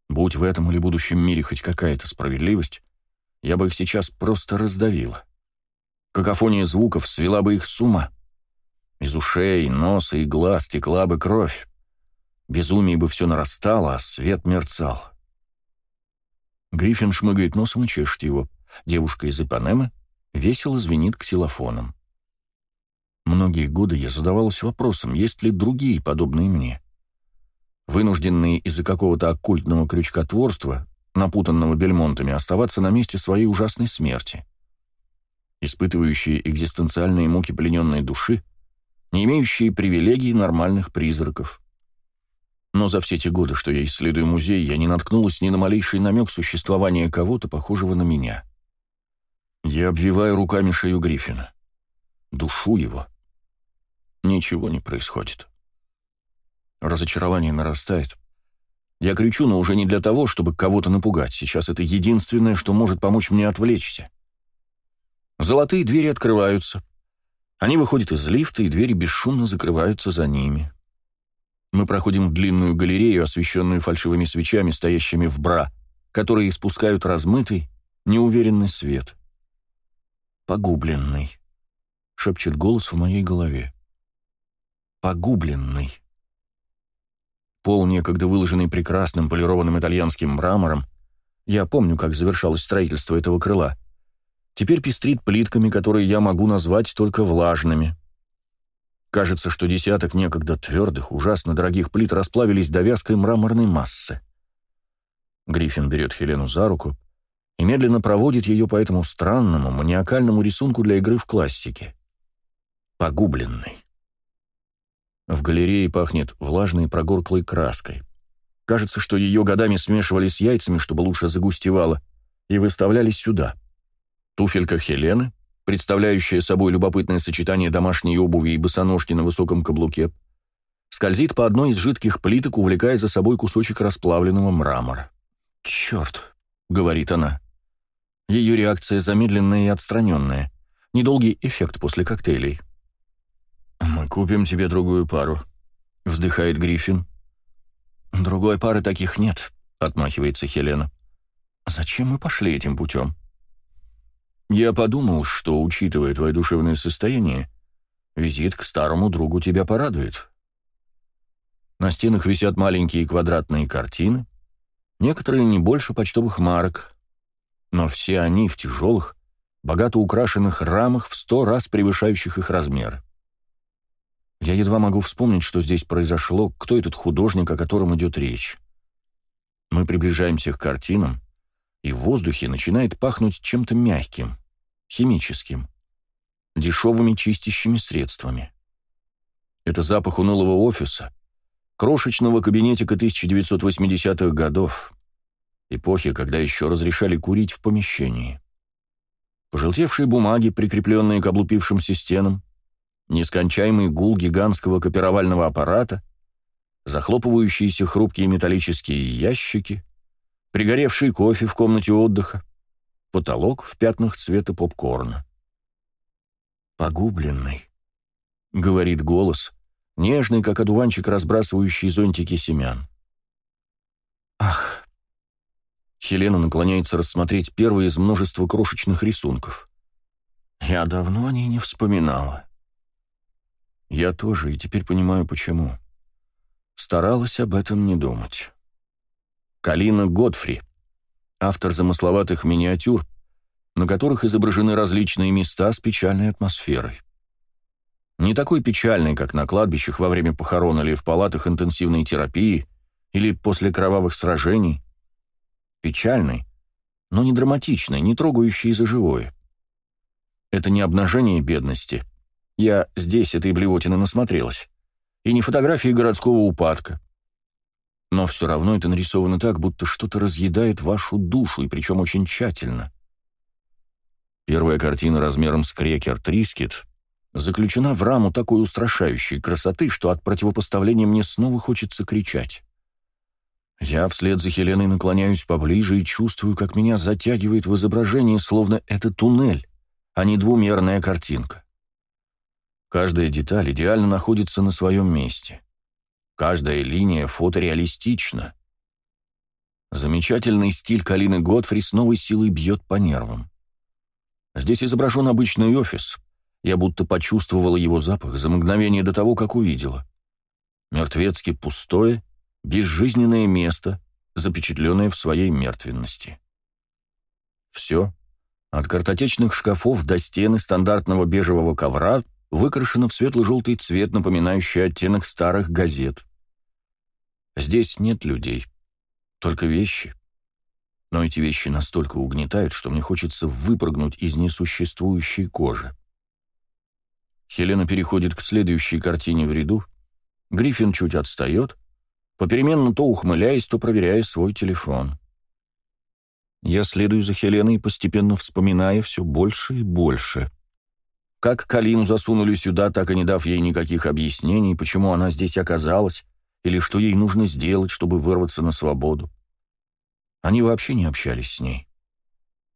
Будь в этом или будущем мире хоть какая-то справедливость, я бы их сейчас просто раздавила. Какофония звуков свела бы их с ума. Из ушей, носа и глаз текла бы кровь. Безумие бы все нарастало, а свет мерцал. Гриффин шмыгает носом и чешет его. Девушка из Ипанемы весело звенит ксилофоном. Многие годы я задавалась вопросом, есть ли другие, подобные мне. Вынужденные из-за какого-то оккультного крючкотворства, напутанного бельмонтами, оставаться на месте своей ужасной смерти. Испытывающие экзистенциальные муки плененной души, не имеющие привилегий нормальных призраков. Но за все те годы, что я исследую музей, я не наткнулась ни на малейший намек существования кого-то, похожего на меня. Я обвиваю руками шею Гриффина. Душу его. Ничего не происходит. Разочарование нарастает. Я кричу, но уже не для того, чтобы кого-то напугать. Сейчас это единственное, что может помочь мне отвлечься. Золотые двери открываются. Они выходят из лифта, и двери бесшумно закрываются за ними. Мы проходим в длинную галерею, освещенную фальшивыми свечами, стоящими в бра, которые испускают размытый, неуверенный свет. «Погубленный», — шепчет голос в моей голове. «Погубленный». Пол, некогда выложенный прекрасным полированным итальянским мрамором, я помню, как завершалось строительство этого крыла, теперь пестрит плитками, которые я могу назвать только влажными — Кажется, что десяток некогда твердых, ужасно дорогих плит расплавились до вязкой мраморной массы. Гриффин берет Хелену за руку и медленно проводит ее по этому странному, маниакальному рисунку для игры в классике. Погубленный. В галерее пахнет влажной прогорклой краской. Кажется, что ее годами смешивали с яйцами, чтобы лучше загустевало, и выставляли сюда. Туфелька Хелены, представляющая собой любопытное сочетание домашней обуви и босоножки на высоком каблуке, скользит по одной из жидких плиток, увлекая за собой кусочек расплавленного мрамора. «Черт!» — говорит она. Ее реакция замедленная и отстраненная. Недолгий эффект после коктейлей. «Мы купим тебе другую пару», — вздыхает Гриффин. «Другой пары таких нет», — отмахивается Хелена. «Зачем мы пошли этим путем?» «Я подумал, что, учитывая твое душевное состояние, визит к старому другу тебя порадует». На стенах висят маленькие квадратные картины, некоторые не больше почтовых марок, но все они в тяжелых, богато украшенных рамах в сто раз превышающих их размеры. Я едва могу вспомнить, что здесь произошло, кто этот художник, о котором идет речь. Мы приближаемся к картинам, и в воздухе начинает пахнуть чем-то мягким, химическим, дешевыми чистящими средствами. Это запах унылого офиса, крошечного кабинетика 1980-х годов, эпохи, когда еще разрешали курить в помещении. Пожелтевшие бумаги, прикрепленные к облупившимся стенам, нескончаемый гул гигантского копировального аппарата, захлопывающиеся хрупкие металлические ящики, пригоревший кофе в комнате отдыха, потолок в пятнах цвета попкорна. «Погубленный», — говорит голос, нежный, как одуванчик, разбрасывающий зонтики семян. «Ах!» Хелена наклоняется рассмотреть первый из множества крошечных рисунков. «Я давно о ней не вспоминала». Я тоже, и теперь понимаю, почему. Старалась об этом не думать. Калина Годфри, автор замысловатых миниатюр, на которых изображены различные места с печальной атмосферой. Не такой печальной, как на кладбищах во время похорон или в палатах интенсивной терапии, или после кровавых сражений. Печальной, но не драматичной, не трогающей за живое. Это не обнажение бедности, я здесь этой блевотины насмотрелась. И не фотографии городского упадка. Но все равно это нарисовано так, будто что-то разъедает вашу душу, и причем очень тщательно. Первая картина размером с крекер Трискет заключена в раму такой устрашающей красоты, что от противопоставления мне снова хочется кричать. Я вслед за Хеленой наклоняюсь поближе и чувствую, как меня затягивает в изображение, словно это туннель, а не двумерная картинка. Каждая деталь идеально находится на своем месте. Каждая линия фотореалистична. Замечательный стиль Калины Готфри с новой силой бьет по нервам. Здесь изображен обычный офис. Я будто почувствовала его запах за мгновение до того, как увидела. Мертвецки пустое, безжизненное место, запечатленное в своей мертвенности. Все, от картотечных шкафов до стены стандартного бежевого ковра, выкрашена в светло-желтый цвет, напоминающий оттенок старых газет. Здесь нет людей, только вещи. Но эти вещи настолько угнетают, что мне хочется выпрыгнуть из несуществующей кожи. Хелена переходит к следующей картине в ряду. Гриффин чуть отстает, попеременно то ухмыляясь, то проверяя свой телефон. Я следую за Хеленой, постепенно вспоминая все больше и больше — как Калину засунули сюда, так и не дав ей никаких объяснений, почему она здесь оказалась, или что ей нужно сделать, чтобы вырваться на свободу. Они вообще не общались с ней.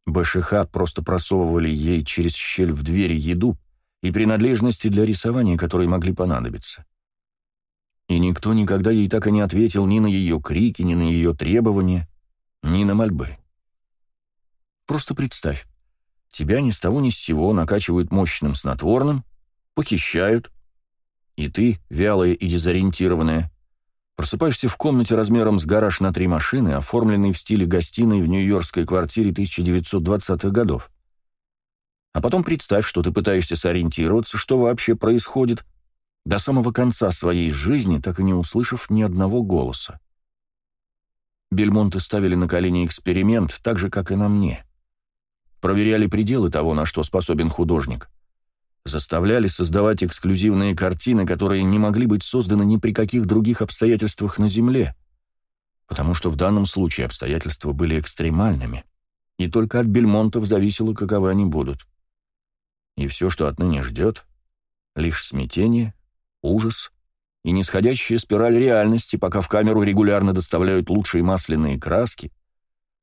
БШХ просто просовывали ей через щель в двери еду и принадлежности для рисования, которые могли понадобиться. И никто никогда ей так и не ответил ни на ее крики, ни на ее требования, ни на мольбы. Просто представь, Тебя ни с того ни с сего накачивают мощным снотворным, похищают, и ты, вялая и дезориентированная, просыпаешься в комнате размером с гараж на три машины, оформленной в стиле гостиной в нью-йоркской квартире 1920-х годов. А потом представь, что ты пытаешься сориентироваться, что вообще происходит, до самого конца своей жизни, так и не услышав ни одного голоса. Бельмонты ставили на колени эксперимент, так же, как и на мне проверяли пределы того, на что способен художник. Заставляли создавать эксклюзивные картины, которые не могли быть созданы ни при каких других обстоятельствах на Земле, потому что в данном случае обстоятельства были экстремальными, и только от бельмонтов зависело, каковы они будут. И все, что отныне ждет, — лишь смятение, ужас и нисходящая спираль реальности, пока в камеру регулярно доставляют лучшие масляные краски,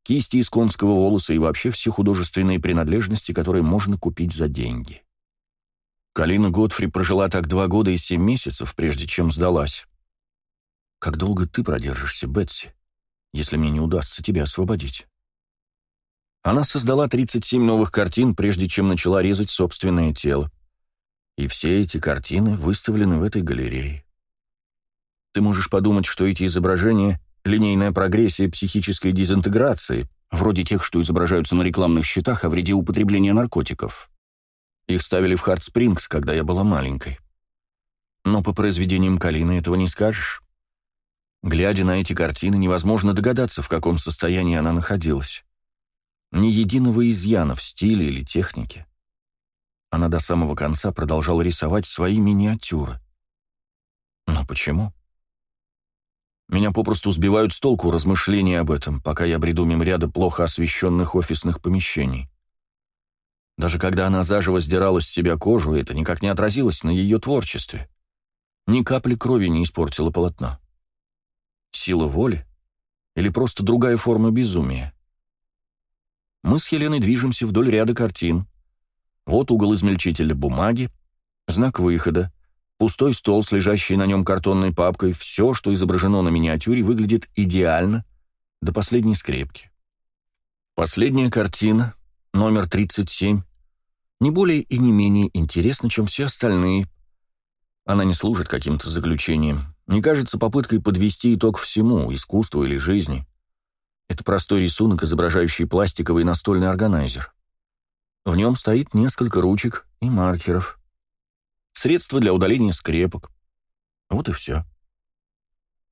кисти из конского волоса и вообще все художественные принадлежности, которые можно купить за деньги. Калина Готфри прожила так два года и семь месяцев, прежде чем сдалась. Как долго ты продержишься, Бетси, если мне не удастся тебя освободить? Она создала 37 новых картин, прежде чем начала резать собственное тело. И все эти картины выставлены в этой галерее. Ты можешь подумать, что эти изображения — линейная прогрессия психической дезинтеграции, вроде тех, что изображаются на рекламных счетах о вреде употребления наркотиков. Их ставили в Харт-Спрингс, когда я была маленькой. Но по произведениям Калины этого не скажешь. Глядя на эти картины, невозможно догадаться, в каком состоянии она находилась. Ни единого изъяна в стиле или технике. Она до самого конца продолжала рисовать свои миниатюры. Но почему? Меня попросту сбивают с толку размышления об этом, пока я бреду мимо ряда плохо освещенных офисных помещений. Даже когда она заживо сдирала с себя кожу, это никак не отразилось на ее творчестве. Ни капли крови не испортило полотно. Сила воли? Или просто другая форма безумия? Мы с Хеленой движемся вдоль ряда картин. Вот угол измельчителя бумаги, знак выхода, пустой стол с лежащей на нем картонной папкой, все, что изображено на миниатюре, выглядит идеально до последней скрепки. Последняя картина номер 37, не более и не менее интересна, чем все остальные. Она не служит каким-то заключением, не кажется попыткой подвести итог всему, искусству или жизни. Это простой рисунок, изображающий пластиковый настольный органайзер. В нем стоит несколько ручек и маркеров. Средства для удаления скрепок. Вот и все.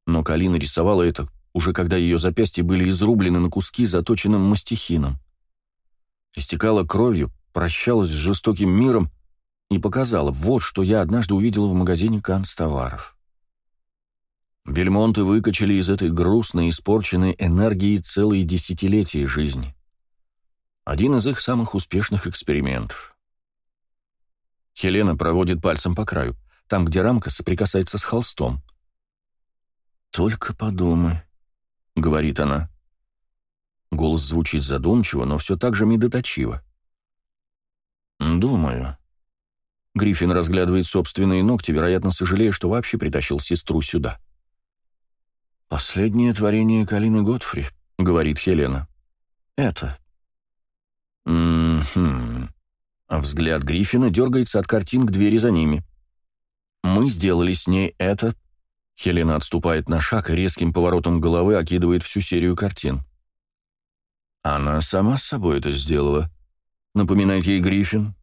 Но Калина рисовала это уже когда ее запястья были изрублены на куски заточенным мастихином истекала кровью, прощалась с жестоким миром и показала, вот что я однажды увидела в магазине канцтоваров. Бельмонты выкачали из этой грустной, испорченной энергии целые десятилетия жизни. Один из их самых успешных экспериментов. Хелена проводит пальцем по краю, там, где рамка соприкасается с холстом. «Только подумай», — говорит она. Голос звучит задумчиво, но все так же медоточиво. «Думаю». Гриффин разглядывает собственные ногти, вероятно, сожалея, что вообще притащил сестру сюда. «Последнее творение Калины Готфри», — говорит Хелена. «Это». «М-хм». А взгляд Гриффина дергается от картин к двери за ними. «Мы сделали с ней это». Хелена отступает на шаг и резким поворотом головы окидывает всю серию картин. Она сама с собой это сделала. Напоминает ей Гриффин.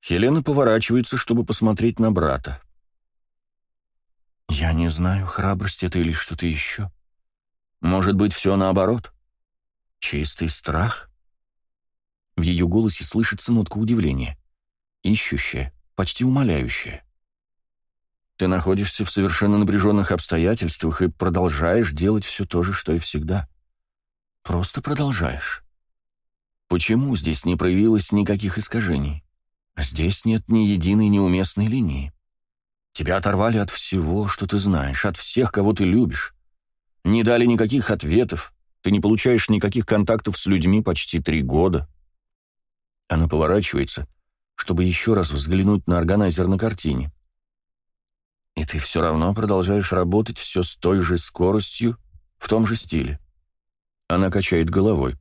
Хелена поворачивается, чтобы посмотреть на брата. «Я не знаю, храбрость это или что-то еще. Может быть, все наоборот? Чистый страх?» В ее голосе слышится нотка удивления. Ищущая, почти умоляющая. «Ты находишься в совершенно напряженных обстоятельствах и продолжаешь делать все то же, что и всегда. Просто продолжаешь. Почему здесь не проявилось никаких искажений? Здесь нет ни единой неуместной линии. Тебя оторвали от всего, что ты знаешь, от всех, кого ты любишь. Не дали никаких ответов, ты не получаешь никаких контактов с людьми почти три года. Она поворачивается, чтобы еще раз взглянуть на органайзер на картине. И ты все равно продолжаешь работать все с той же скоростью, в том же стиле. Она качает головой.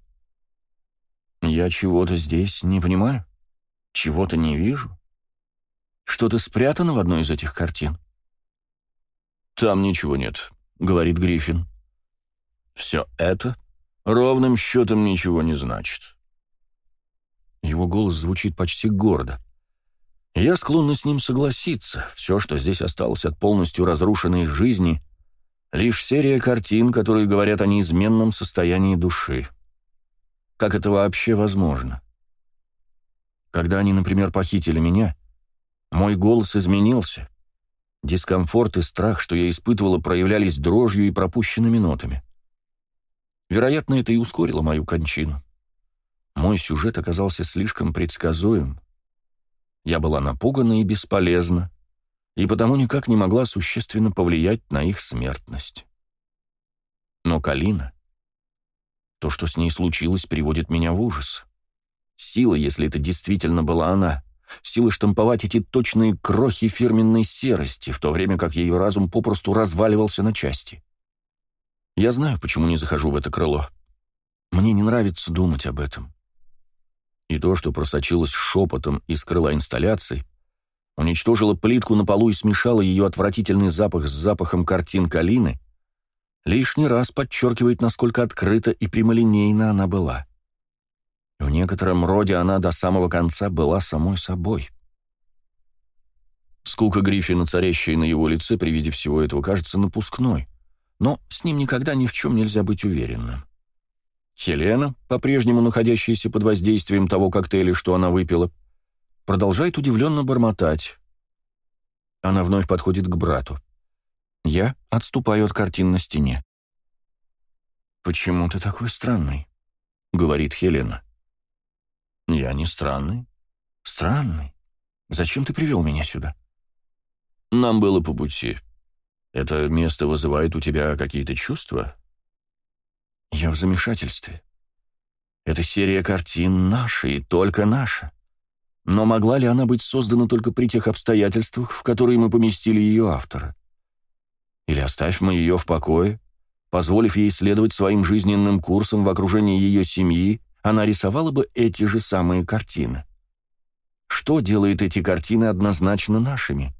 «Я чего-то здесь не понимаю? Чего-то не вижу? Что-то спрятано в одной из этих картин?» «Там ничего нет», — говорит Гриффин. «Все это ровным счетом ничего не значит». Его голос звучит почти гордо. Я склонна с ним согласиться. Все, что здесь осталось от полностью разрушенной жизни, Лишь серия картин, которые говорят о неизменном состоянии души. Как это вообще возможно? Когда они, например, похитили меня, мой голос изменился. Дискомфорт и страх, что я испытывала, проявлялись дрожью и пропущенными нотами. Вероятно, это и ускорило мою кончину. Мой сюжет оказался слишком предсказуем. Я была напугана и бесполезна, и потому никак не могла существенно повлиять на их смертность. Но Калина, то, что с ней случилось, приводит меня в ужас. Сила, если это действительно была она, силы штамповать эти точные крохи фирменной серости, в то время как ее разум попросту разваливался на части. Я знаю, почему не захожу в это крыло. Мне не нравится думать об этом. И то, что просочилось шепотом из крыла инсталляции, уничтожило плитку на полу и смешало ее отвратительный запах с запахом картин Калины, лишний раз подчеркивает, насколько открыта и прямолинейна она была. В некотором роде она до самого конца была самой собой. Скука Гриффина, царящая на его лице при виде всего этого, кажется напускной, но с ним никогда ни в чем нельзя быть уверенным. Хелена, по-прежнему находящаяся под воздействием того коктейля, что она выпила, продолжает удивленно бормотать. Она вновь подходит к брату. Я отступаю от картин на стене. «Почему ты такой странный?» — говорит Хелена. «Я не странный». «Странный? Зачем ты привел меня сюда?» «Нам было по пути. Это место вызывает у тебя какие-то чувства?» «Я в замешательстве. Эта серия картин наша и только наша. Но могла ли она быть создана только при тех обстоятельствах, в которые мы поместили ее автора? Или оставь мы ее в покое, позволив ей следовать своим жизненным курсом в окружении ее семьи, она рисовала бы эти же самые картины. Что делает эти картины однозначно нашими?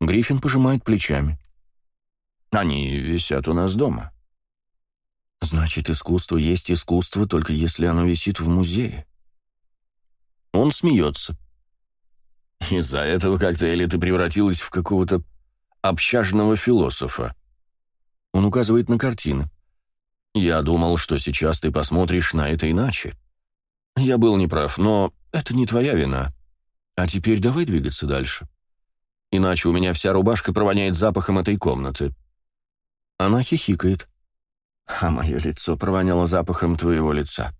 Гриффин пожимает плечами. Они висят у нас дома. Значит, искусство есть искусство, только если оно висит в музее. Он смеется. Из-за этого коктейля ты превратилась в какого-то общажного философа. Он указывает на картины. Я думал, что сейчас ты посмотришь на это иначе. Я был неправ, но это не твоя вина. А теперь давай двигаться дальше. Иначе у меня вся рубашка провоняет запахом этой комнаты. Она хихикает. А мое лицо провоняло запахом твоего лица.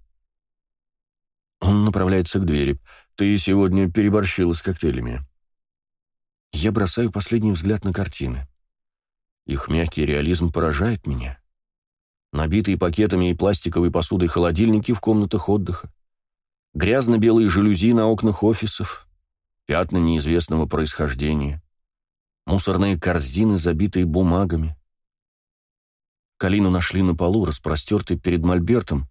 Он направляется к двери. Ты сегодня переборщила с коктейлями. Я бросаю последний взгляд на картины. Их мягкий реализм поражает меня набитые пакетами и пластиковой посудой холодильники в комнатах отдыха, грязно-белые жалюзи на окнах офисов, пятна неизвестного происхождения, мусорные корзины, забитые бумагами. Калину нашли на полу, распростертой перед мольбертом,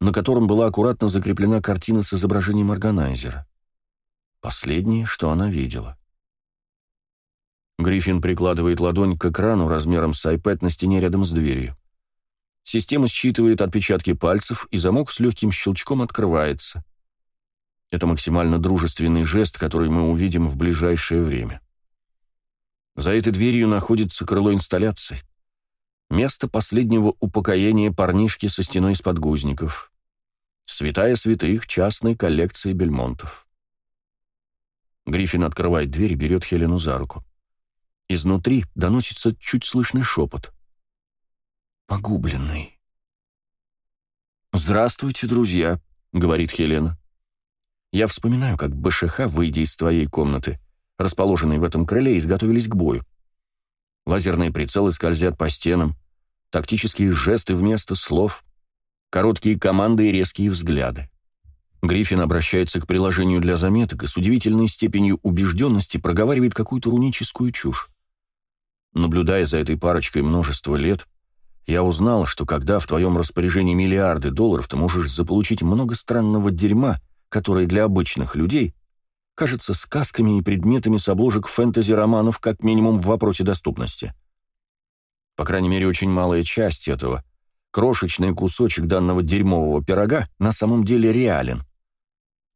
на котором была аккуратно закреплена картина с изображением органайзера. Последнее, что она видела. Гриффин прикладывает ладонь к экрану размером с iPad на стене рядом с дверью. Система считывает отпечатки пальцев, и замок с легким щелчком открывается. Это максимально дружественный жест, который мы увидим в ближайшее время. За этой дверью находится крыло инсталляции. Место последнего упокоения парнишки со стеной из подгузников. Святая святых частной коллекции бельмонтов. Гриффин открывает дверь и берет Хелену за руку. Изнутри доносится чуть слышный шепот погубленный. «Здравствуйте, друзья», — говорит Хелена. «Я вспоминаю, как БШХ, выйдя из твоей комнаты, расположенной в этом крыле, изготовились к бою. Лазерные прицелы скользят по стенам, тактические жесты вместо слов, короткие команды и резкие взгляды. Гриффин обращается к приложению для заметок и с удивительной степенью убежденности проговаривает какую-то руническую чушь. Наблюдая за этой парочкой множество лет, я узнал, что когда в твоем распоряжении миллиарды долларов, ты можешь заполучить много странного дерьма, которое для обычных людей кажется сказками и предметами с обложек фэнтези-романов как минимум в вопросе доступности. По крайней мере, очень малая часть этого, крошечный кусочек данного дерьмового пирога, на самом деле реален.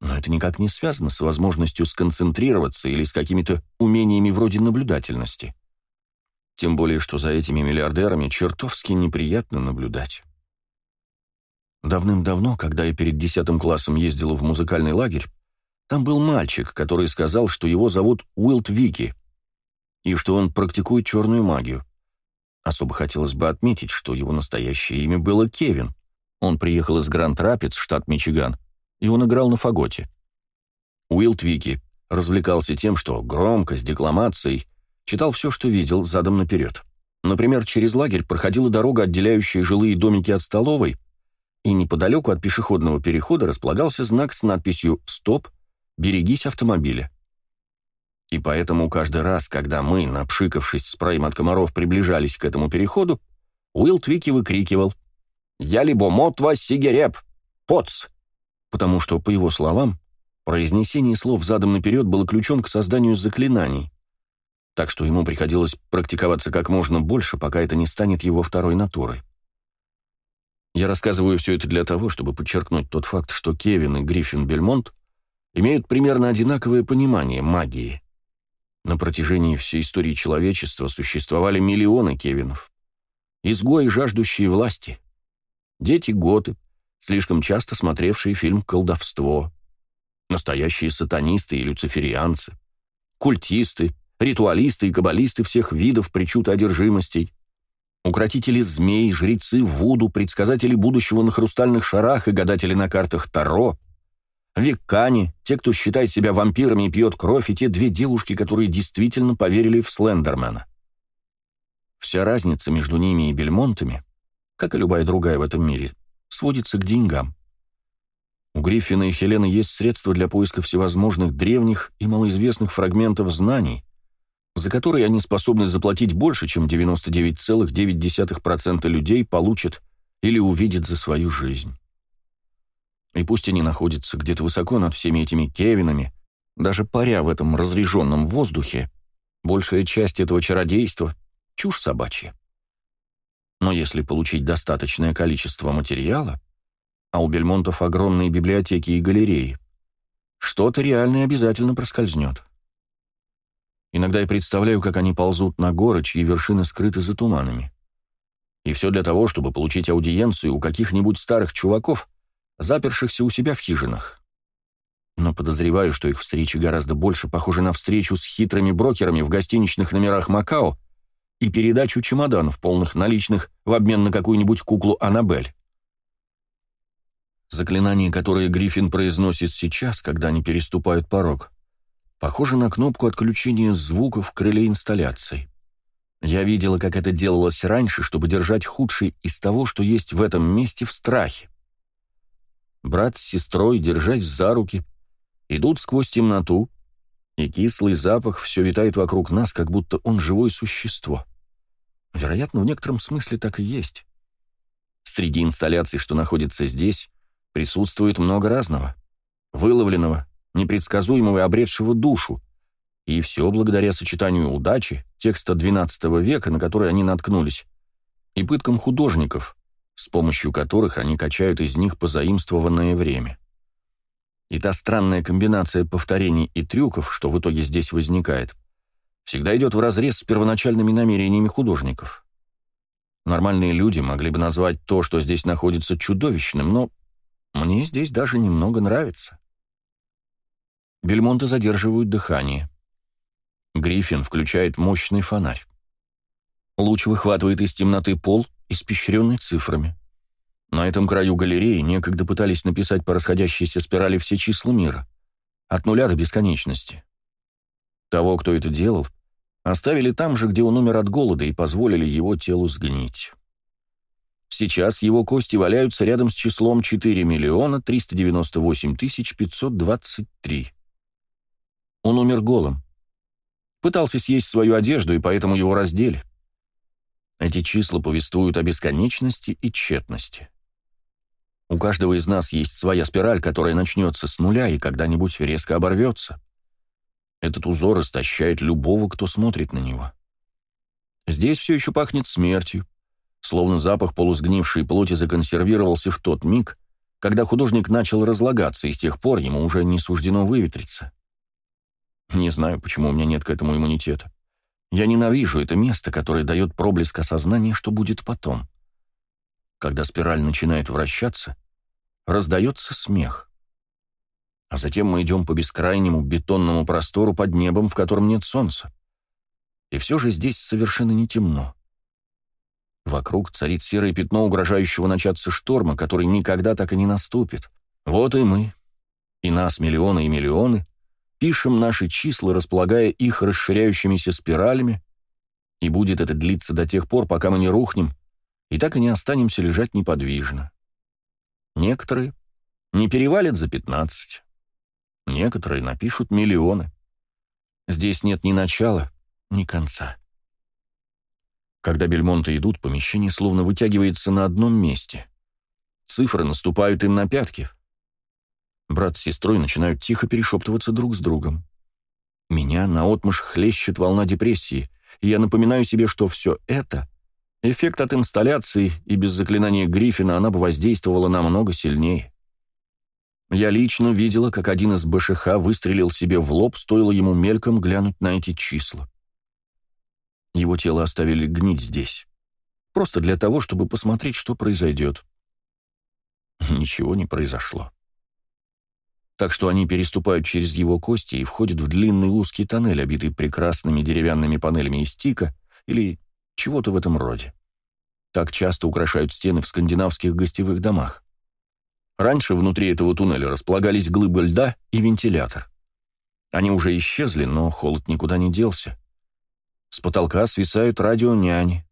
Но это никак не связано с возможностью сконцентрироваться или с какими-то умениями вроде наблюдательности. Тем более, что за этими миллиардерами чертовски неприятно наблюдать. Давным-давно, когда я перед десятым классом ездила в музыкальный лагерь, там был мальчик, который сказал, что его зовут Уилт Вики, и что он практикует черную магию. Особо хотелось бы отметить, что его настоящее имя было Кевин, Он приехал из Гранд-Рапидс, штат Мичиган, и он играл на фаготе. Уилл Твики развлекался тем, что громко, с декламацией, читал все, что видел, задом наперед. Например, через лагерь проходила дорога, отделяющая жилые домики от столовой, и неподалеку от пешеходного перехода располагался знак с надписью «Стоп! Берегись автомобиля». И поэтому каждый раз, когда мы, напшикавшись спреем от комаров, приближались к этому переходу, Уилл Твики выкрикивал «Я либо мотва сигереп! Поц!» Потому что, по его словам, произнесение слов задом наперед было ключом к созданию заклинаний, так что ему приходилось практиковаться как можно больше, пока это не станет его второй натурой. Я рассказываю все это для того, чтобы подчеркнуть тот факт, что Кевин и Гриффин Бельмонт имеют примерно одинаковое понимание магии. На протяжении всей истории человечества существовали миллионы Кевинов. Изгои, жаждущие власти. Дети-готы, слишком часто смотревшие фильм «Колдовство». Настоящие сатанисты и люциферианцы. Культисты, ритуалисты и каббалисты всех видов причуд одержимостей укротители змей, жрецы Вуду, предсказатели будущего на хрустальных шарах и гадатели на картах Таро, веккани, те, кто считает себя вампирами и пьет кровь, и те две девушки, которые действительно поверили в Слендермена. Вся разница между ними и Бельмонтами, как и любая другая в этом мире, сводится к деньгам. У Гриффина и Хелены есть средства для поиска всевозможных древних и малоизвестных фрагментов знаний, за которые они способны заплатить больше, чем 99,9% людей получат или увидят за свою жизнь. И пусть они находятся где-то высоко над всеми этими Кевинами, даже паря в этом разреженном воздухе, большая часть этого чародейства — чушь собачья. Но если получить достаточное количество материала, а у Бельмонтов огромные библиотеки и галереи, что-то реальное обязательно проскользнет. Иногда я представляю, как они ползут на горы, чьи вершины скрыты за туманами. И все для того, чтобы получить аудиенцию у каких-нибудь старых чуваков, запершихся у себя в хижинах. Но подозреваю, что их встречи гораздо больше похожи на встречу с хитрыми брокерами в гостиничных номерах Макао и передачу чемоданов, полных наличных, в обмен на какую-нибудь куклу Аннабель. Заклинание, которое Гриффин произносит сейчас, когда они переступают порог, Похоже на кнопку отключения звука в крыле инсталляции. Я видела, как это делалось раньше, чтобы держать худший из того, что есть в этом месте в страхе. Брат с сестрой, держась за руки, идут сквозь темноту, и кислый запах все витает вокруг нас, как будто он живое существо. Вероятно, в некотором смысле так и есть. Среди инсталляций, что находится здесь, присутствует много разного. Выловленного, непредсказуемого и обретшего душу, и все благодаря сочетанию удачи, текста XII века, на который они наткнулись, и пыткам художников, с помощью которых они качают из них позаимствованное время. И та странная комбинация повторений и трюков, что в итоге здесь возникает, всегда идет вразрез с первоначальными намерениями художников. Нормальные люди могли бы назвать то, что здесь находится, чудовищным, но мне здесь даже немного нравится. Бельмонты задерживают дыхание. Гриффин включает мощный фонарь. Луч выхватывает из темноты пол, испещренный цифрами. На этом краю галереи некогда пытались написать по расходящейся спирали все числа мира. От нуля до бесконечности. Того, кто это делал, оставили там же, где он умер от голода, и позволили его телу сгнить. Сейчас его кости валяются рядом с числом 4 миллиона 398 тысяч 523. Он умер голым. Пытался съесть свою одежду, и поэтому его раздели. Эти числа повествуют о бесконечности и тщетности. У каждого из нас есть своя спираль, которая начнется с нуля и когда-нибудь резко оборвется. Этот узор истощает любого, кто смотрит на него. Здесь все еще пахнет смертью, словно запах полусгнившей плоти законсервировался в тот миг, когда художник начал разлагаться, и с тех пор ему уже не суждено выветриться. Не знаю, почему у меня нет к этому иммунитета. Я ненавижу это место, которое дает проблеск осознания, что будет потом. Когда спираль начинает вращаться, раздается смех. А затем мы идем по бескрайнему бетонному простору под небом, в котором нет солнца. И все же здесь совершенно не темно. Вокруг царит серое пятно угрожающего начаться шторма, который никогда так и не наступит. Вот и мы, и нас миллионы и миллионы, пишем наши числа, располагая их расширяющимися спиралями, и будет это длиться до тех пор, пока мы не рухнем, и так и не останемся лежать неподвижно. Некоторые не перевалят за пятнадцать, некоторые напишут миллионы. Здесь нет ни начала, ни конца. Когда бельмонты идут, помещение словно вытягивается на одном месте. Цифры наступают им на пятки. Брат с сестрой начинают тихо перешептываться друг с другом. Меня наотмашь хлещет волна депрессии, и я напоминаю себе, что все это — эффект от инсталляции, и без заклинания Гриффина она бы воздействовала намного сильнее. Я лично видела, как один из БШХ выстрелил себе в лоб, стоило ему мельком глянуть на эти числа. Его тело оставили гнить здесь. Просто для того, чтобы посмотреть, что произойдет. Ничего не произошло. Так что они переступают через его кости и входят в длинный узкий тоннель, обитый прекрасными деревянными панелями из тика или чего-то в этом роде. Так часто украшают стены в скандинавских гостевых домах. Раньше внутри этого туннеля располагались глыбы льда и вентилятор. Они уже исчезли, но холод никуда не делся. С потолка свисают радионяни.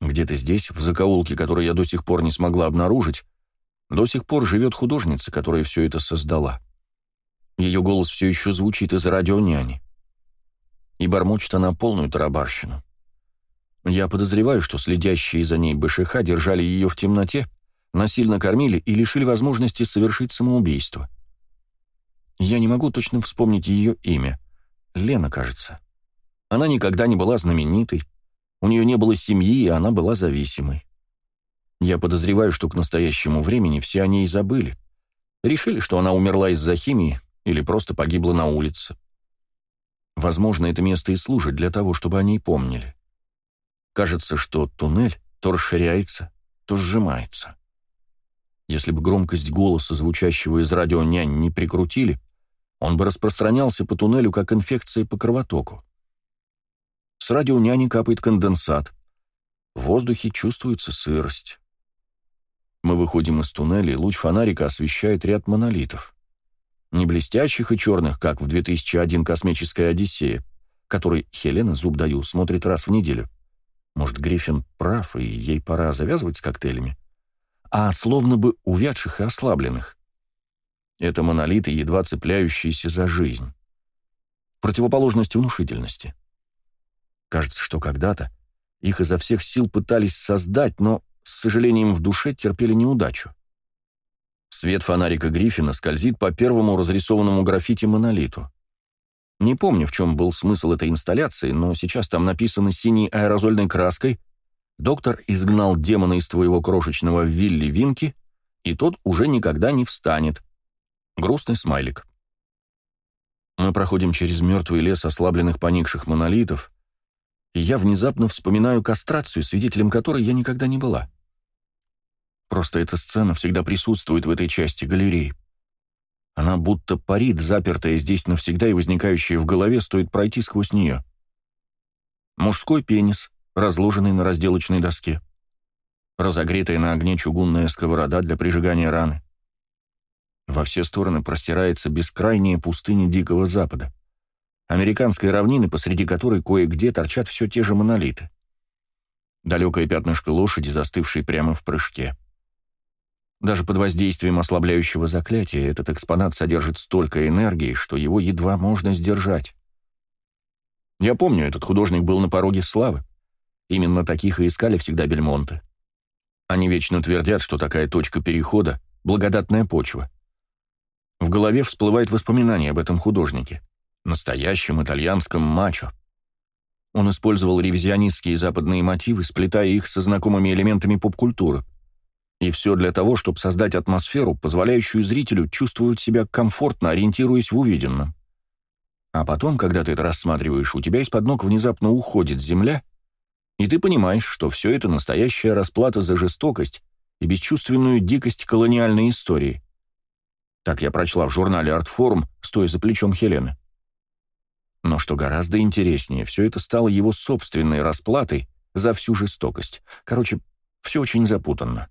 Где-то здесь, в закоулке, который я до сих пор не смогла обнаружить, до сих пор живет художница, которая все это создала. Ее голос все еще звучит из радионяни. И бормочет она полную тарабарщину. Я подозреваю, что следящие за ней БШХ держали ее в темноте, насильно кормили и лишили возможности совершить самоубийство. Я не могу точно вспомнить ее имя. Лена, кажется. Она никогда не была знаменитой, у нее не было семьи, и она была зависимой. Я подозреваю, что к настоящему времени все о ней забыли. Решили, что она умерла из-за химии или просто погибла на улице. Возможно, это место и служит для того, чтобы о ней помнили. Кажется, что туннель то расширяется, то сжимается. Если бы громкость голоса, звучащего из радио нянь, не прикрутили, он бы распространялся по туннелю, как инфекция по кровотоку. С радио няни капает конденсат. В воздухе чувствуется сырость. Мы выходим из туннеля, и луч фонарика освещает ряд монолитов. Не блестящих и черных, как в 2001 «Космическая Одиссея», который Хелена, зуб даю, смотрит раз в неделю. Может, Гриффин прав, и ей пора завязывать с коктейлями? А словно бы увядших и ослабленных. Это монолиты, едва цепляющиеся за жизнь. Противоположность внушительности. Кажется, что когда-то их изо всех сил пытались создать, но с сожалением в душе терпели неудачу. Свет фонарика Гриффина скользит по первому разрисованному граффити монолиту. Не помню, в чем был смысл этой инсталляции, но сейчас там написано синей аэрозольной краской «Доктор изгнал демона из твоего крошечного Вилли Винки, и тот уже никогда не встанет». Грустный смайлик. Мы проходим через мертвый лес ослабленных поникших монолитов, и я внезапно вспоминаю кастрацию, свидетелем которой я никогда не была. Просто эта сцена всегда присутствует в этой части галереи. Она будто парит, запертая здесь навсегда и возникающая в голове, стоит пройти сквозь нее. Мужской пенис, разложенный на разделочной доске. Разогретая на огне чугунная сковорода для прижигания раны. Во все стороны простирается бескрайняя пустыня Дикого Запада. Американской равнины, посреди которой кое-где торчат все те же монолиты. Далекое пятнышко лошади, застывшей прямо в прыжке. Даже под воздействием ослабляющего заклятия этот экспонат содержит столько энергии, что его едва можно сдержать. Я помню, этот художник был на пороге славы. Именно таких и искали всегда Бельмонты. Они вечно твердят, что такая точка перехода — благодатная почва. В голове всплывает воспоминание об этом художнике, настоящем итальянском мачо. Он использовал ревизионистские западные мотивы, сплетая их со знакомыми элементами поп-культуры — и все для того, чтобы создать атмосферу, позволяющую зрителю чувствовать себя комфортно, ориентируясь в увиденном. А потом, когда ты это рассматриваешь, у тебя из-под ног внезапно уходит земля, и ты понимаешь, что все это настоящая расплата за жестокость и бесчувственную дикость колониальной истории. Так я прочла в журнале «Артфорум», стоя за плечом Хелены. Но что гораздо интереснее, все это стало его собственной расплатой за всю жестокость. Короче, все очень запутанно.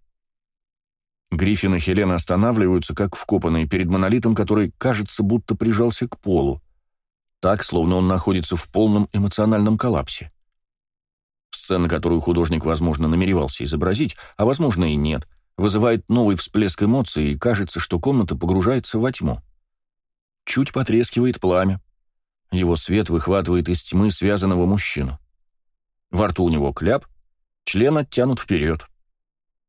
Гриффин и Хелена останавливаются, как вкопанные перед монолитом, который, кажется, будто прижался к полу. Так, словно он находится в полном эмоциональном коллапсе. Сцена, которую художник, возможно, намеревался изобразить, а, возможно, и нет, вызывает новый всплеск эмоций, и кажется, что комната погружается во тьму. Чуть потрескивает пламя. Его свет выхватывает из тьмы связанного мужчину. Во рту у него кляп, член оттянут вперед.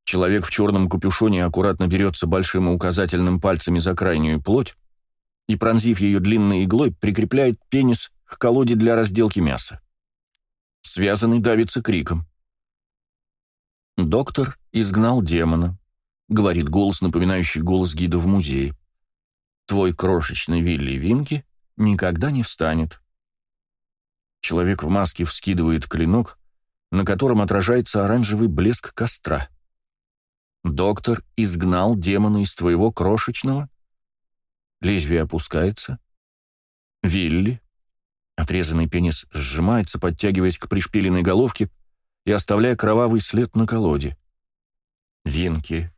Человек в черном капюшоне аккуратно берется большим и указательным пальцами за крайнюю плоть и, пронзив ее длинной иглой, прикрепляет пенис к колоде для разделки мяса. Связанный давится криком. «Доктор изгнал демона», — говорит голос, напоминающий голос гида в музее. «Твой крошечный Вилли Винки никогда не встанет». Человек в маске вскидывает клинок, на котором отражается оранжевый блеск костра. Доктор изгнал демона из твоего крошечного. Лезвие опускается. Вилли. Отрезанный пенис сжимается, подтягиваясь к пришпиленной головке и оставляя кровавый след на колоде. Венки.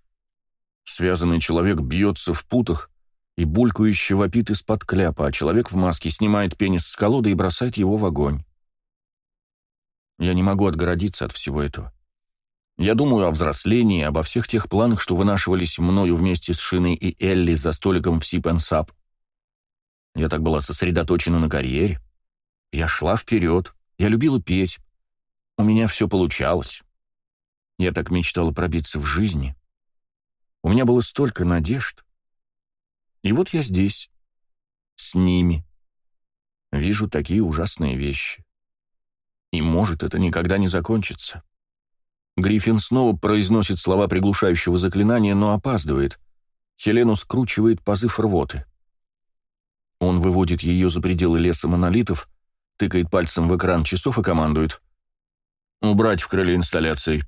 Связанный человек бьется в путах и булькающе вопит из-под кляпа, а человек в маске снимает пенис с колоды и бросает его в огонь. Я не могу отгородиться от всего этого. Я думаю о взрослении, обо всех тех планах, что вынашивались мною вместе с Шиной и Элли за столиком в Сип Сап. Я так была сосредоточена на карьере. Я шла вперед, я любила петь. У меня все получалось. Я так мечтала пробиться в жизни. У меня было столько надежд. И вот я здесь, с ними. Вижу такие ужасные вещи. И может это никогда не закончится. Гриффин снова произносит слова приглушающего заклинания, но опаздывает. Хелену скручивает позыв рвоты. Он выводит ее за пределы леса монолитов, тыкает пальцем в экран часов и командует. «Убрать в крыле инсталляции».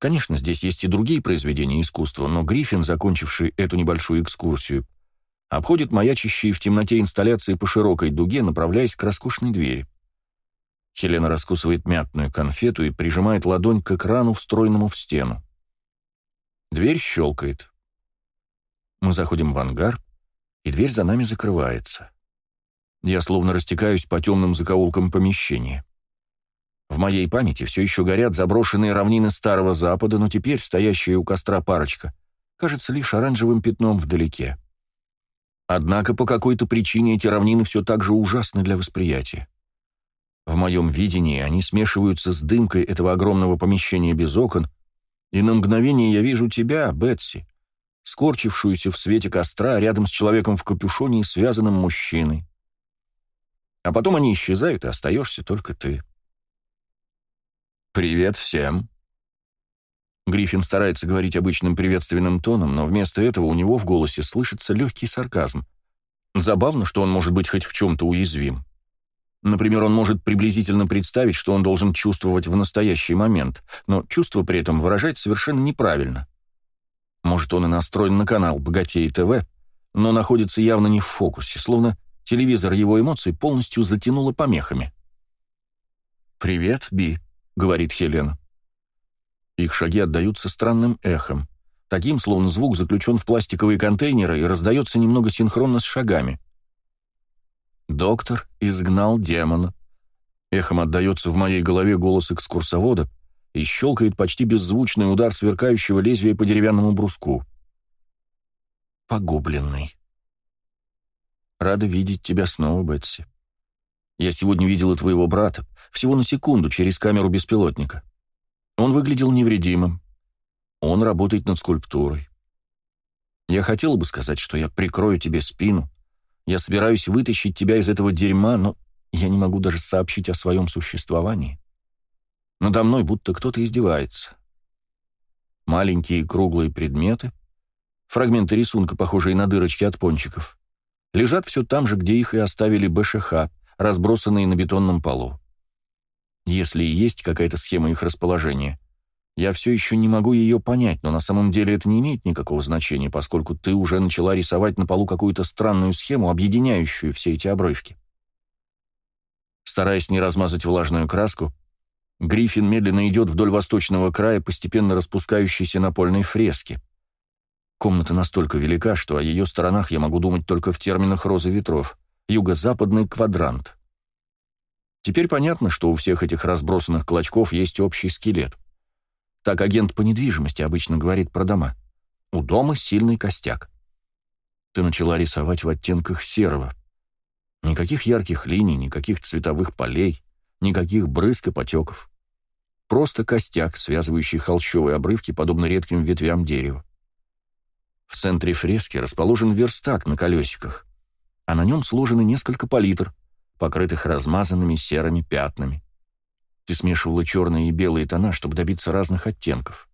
Конечно, здесь есть и другие произведения искусства, но Гриффин, закончивший эту небольшую экскурсию, обходит маячащие в темноте инсталляции по широкой дуге, направляясь к роскошной двери. Хелена раскусывает мятную конфету и прижимает ладонь к экрану, встроенному в стену. Дверь щелкает. Мы заходим в ангар, и дверь за нами закрывается. Я словно растекаюсь по темным закоулкам помещения. В моей памяти все еще горят заброшенные равнины Старого Запада, но теперь стоящая у костра парочка кажется лишь оранжевым пятном вдалеке. Однако по какой-то причине эти равнины все так же ужасны для восприятия. В моем видении они смешиваются с дымкой этого огромного помещения без окон, и на мгновение я вижу тебя, Бетси, скорчившуюся в свете костра рядом с человеком в капюшоне и связанным мужчиной. А потом они исчезают, и остаешься только ты. «Привет всем!» Гриффин старается говорить обычным приветственным тоном, но вместо этого у него в голосе слышится легкий сарказм. Забавно, что он может быть хоть в чем-то уязвим. Например, он может приблизительно представить, что он должен чувствовать в настоящий момент, но чувство при этом выражать совершенно неправильно. Может, он и настроен на канал «Богатей ТВ», но находится явно не в фокусе, словно телевизор его эмоций полностью затянуло помехами. «Привет, Би», — говорит Хелена. Их шаги отдаются странным эхом, таким, словно звук заключен в пластиковые контейнеры и раздается немного синхронно с шагами. Доктор изгнал демона. Эхом отдается в моей голове голос экскурсовода и щелкает почти беззвучный удар сверкающего лезвия по деревянному бруску. Погубленный. Рада видеть тебя снова, Бетси. Я сегодня видела твоего брата, всего на секунду, через камеру беспилотника. Он выглядел невредимым. Он работает над скульптурой. Я хотела бы сказать, что я прикрою тебе спину, я собираюсь вытащить тебя из этого дерьма, но я не могу даже сообщить о своем существовании. Надо мной будто кто-то издевается. Маленькие круглые предметы, фрагменты рисунка, похожие на дырочки от пончиков, лежат все там же, где их и оставили БШХ, разбросанные на бетонном полу. Если и есть какая-то схема их расположения, я все еще не могу ее понять, но на самом деле это не имеет никакого значения, поскольку ты уже начала рисовать на полу какую-то странную схему, объединяющую все эти обрывки. Стараясь не размазать влажную краску, Гриффин медленно идет вдоль восточного края, постепенно распускающейся напольной фрески. Комната настолько велика, что о ее сторонах я могу думать только в терминах розы ветров. Юго-западный квадрант. Теперь понятно, что у всех этих разбросанных клочков есть общий скелет. Так агент по недвижимости обычно говорит про дома. У дома сильный костяк. Ты начала рисовать в оттенках серого. Никаких ярких линий, никаких цветовых полей, никаких брызг и потеков. Просто костяк, связывающий холщовые обрывки, подобно редким ветвям дерева. В центре фрески расположен верстак на колесиках, а на нем сложены несколько палитр, покрытых размазанными серыми пятнами. Ты смешивала черные и белые тона, чтобы добиться разных оттенков.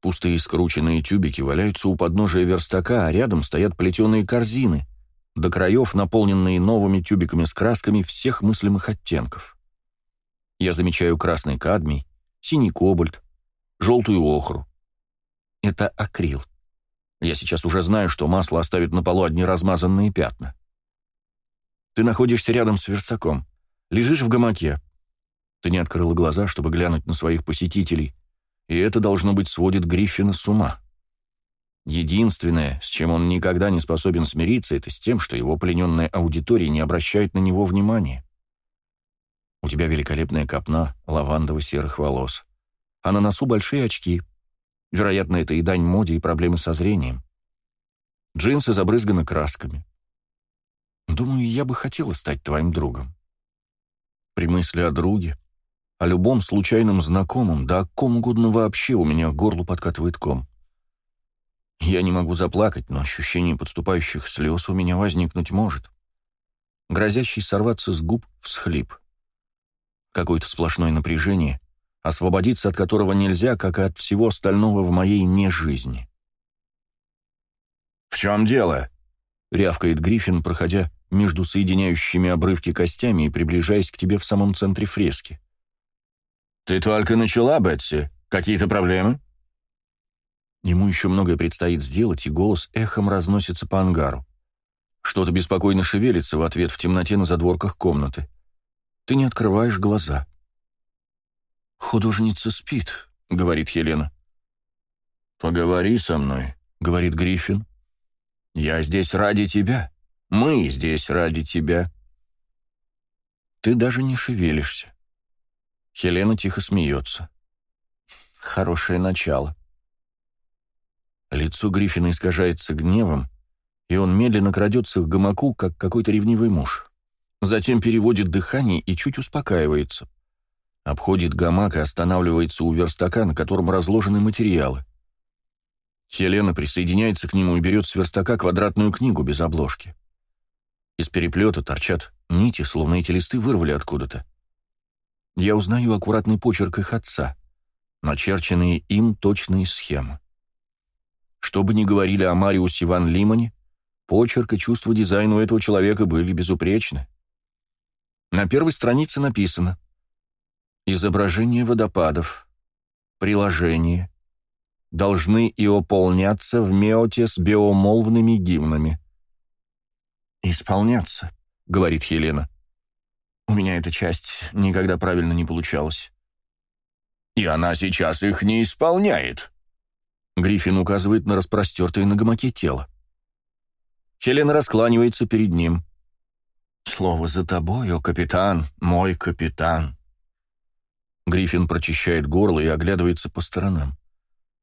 Пустые скрученные тюбики валяются у подножия верстака, а рядом стоят плетеные корзины, до краев наполненные новыми тюбиками с красками всех мыслимых оттенков. Я замечаю красный кадмий, синий кобальт, желтую охру. Это акрил. Я сейчас уже знаю, что масло оставит на полу одни размазанные пятна. Ты находишься рядом с верстаком, лежишь в гамаке. Ты не открыла глаза, чтобы глянуть на своих посетителей, и это, должно быть, сводит Гриффина с ума. Единственное, с чем он никогда не способен смириться, это с тем, что его плененная аудитория не обращает на него внимания. У тебя великолепная копна лавандово-серых волос, а на носу большие очки. Вероятно, это и дань моде, и проблемы со зрением. Джинсы забрызганы красками. Думаю, я бы хотела стать твоим другом. При мысли о друге, о любом случайном знакомом, да о ком угодно вообще у меня горло подкатывает ком. Я не могу заплакать, но ощущение подступающих слез у меня возникнуть может. Грозящий сорваться с губ всхлип. Какое-то сплошное напряжение, освободиться от которого нельзя, как и от всего остального в моей нежизни. «В чем дело?» — рявкает Гриффин, проходя между соединяющими обрывки костями и приближаясь к тебе в самом центре фрески. «Ты только начала, Бетси. Какие-то проблемы?» Ему еще многое предстоит сделать, и голос эхом разносится по ангару. Что-то беспокойно шевелится в ответ в темноте на задворках комнаты. Ты не открываешь глаза. «Художница спит», — говорит Хелена. «Поговори со мной», — говорит Гриффин. «Я здесь ради тебя». Мы здесь ради тебя». Ты даже не шевелишься. Хелена тихо смеется. Хорошее начало. Лицо Гриффина искажается гневом, и он медленно крадется к гамаку, как какой-то ревнивый муж. Затем переводит дыхание и чуть успокаивается. Обходит гамак и останавливается у верстака, на котором разложены материалы. Хелена присоединяется к нему и берет с верстака квадратную книгу без обложки. Из переплета торчат нити, словно эти листы вырвали откуда-то. Я узнаю аккуратный почерк их отца, начерченные им точные схемы. Что бы ни говорили о Мариусе Ван Лимане, почерк и чувство дизайна у этого человека были безупречны. На первой странице написано «Изображение водопадов. Приложение. Должны и ополняться в меоте с биомолвными гимнами. «Исполняться», — говорит Хелена. «У меня эта часть никогда правильно не получалась». «И она сейчас их не исполняет», — Гриффин указывает на распростертое на гамаке тело. Хелена раскланивается перед ним. «Слово за тобой, о капитан, мой капитан». Гриффин прочищает горло и оглядывается по сторонам.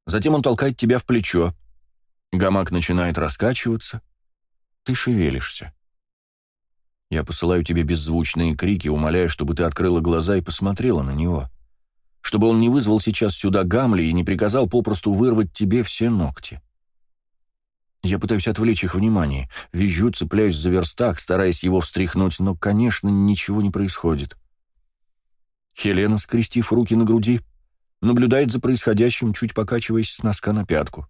Затем он толкает тебя в плечо. Гамак начинает раскачиваться, ты шевелишься. Я посылаю тебе беззвучные крики, умоляя, чтобы ты открыла глаза и посмотрела на него. Чтобы он не вызвал сейчас сюда Гамли и не приказал попросту вырвать тебе все ногти. Я пытаюсь отвлечь их внимание, визжу, цепляюсь за верстак, стараясь его встряхнуть, но, конечно, ничего не происходит. Хелена, скрестив руки на груди, наблюдает за происходящим, чуть покачиваясь с носка на пятку.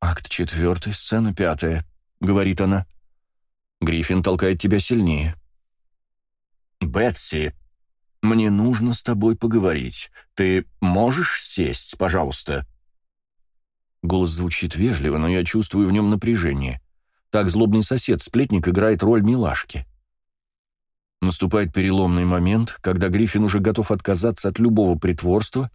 «Акт четвертый, сцена пятая», — говорит она. Гриффин толкает тебя сильнее. «Бетси, мне нужно с тобой поговорить. Ты можешь сесть, пожалуйста?» Голос звучит вежливо, но я чувствую в нем напряжение. Так злобный сосед-сплетник играет роль милашки. Наступает переломный момент, когда Гриффин уже готов отказаться от любого притворства,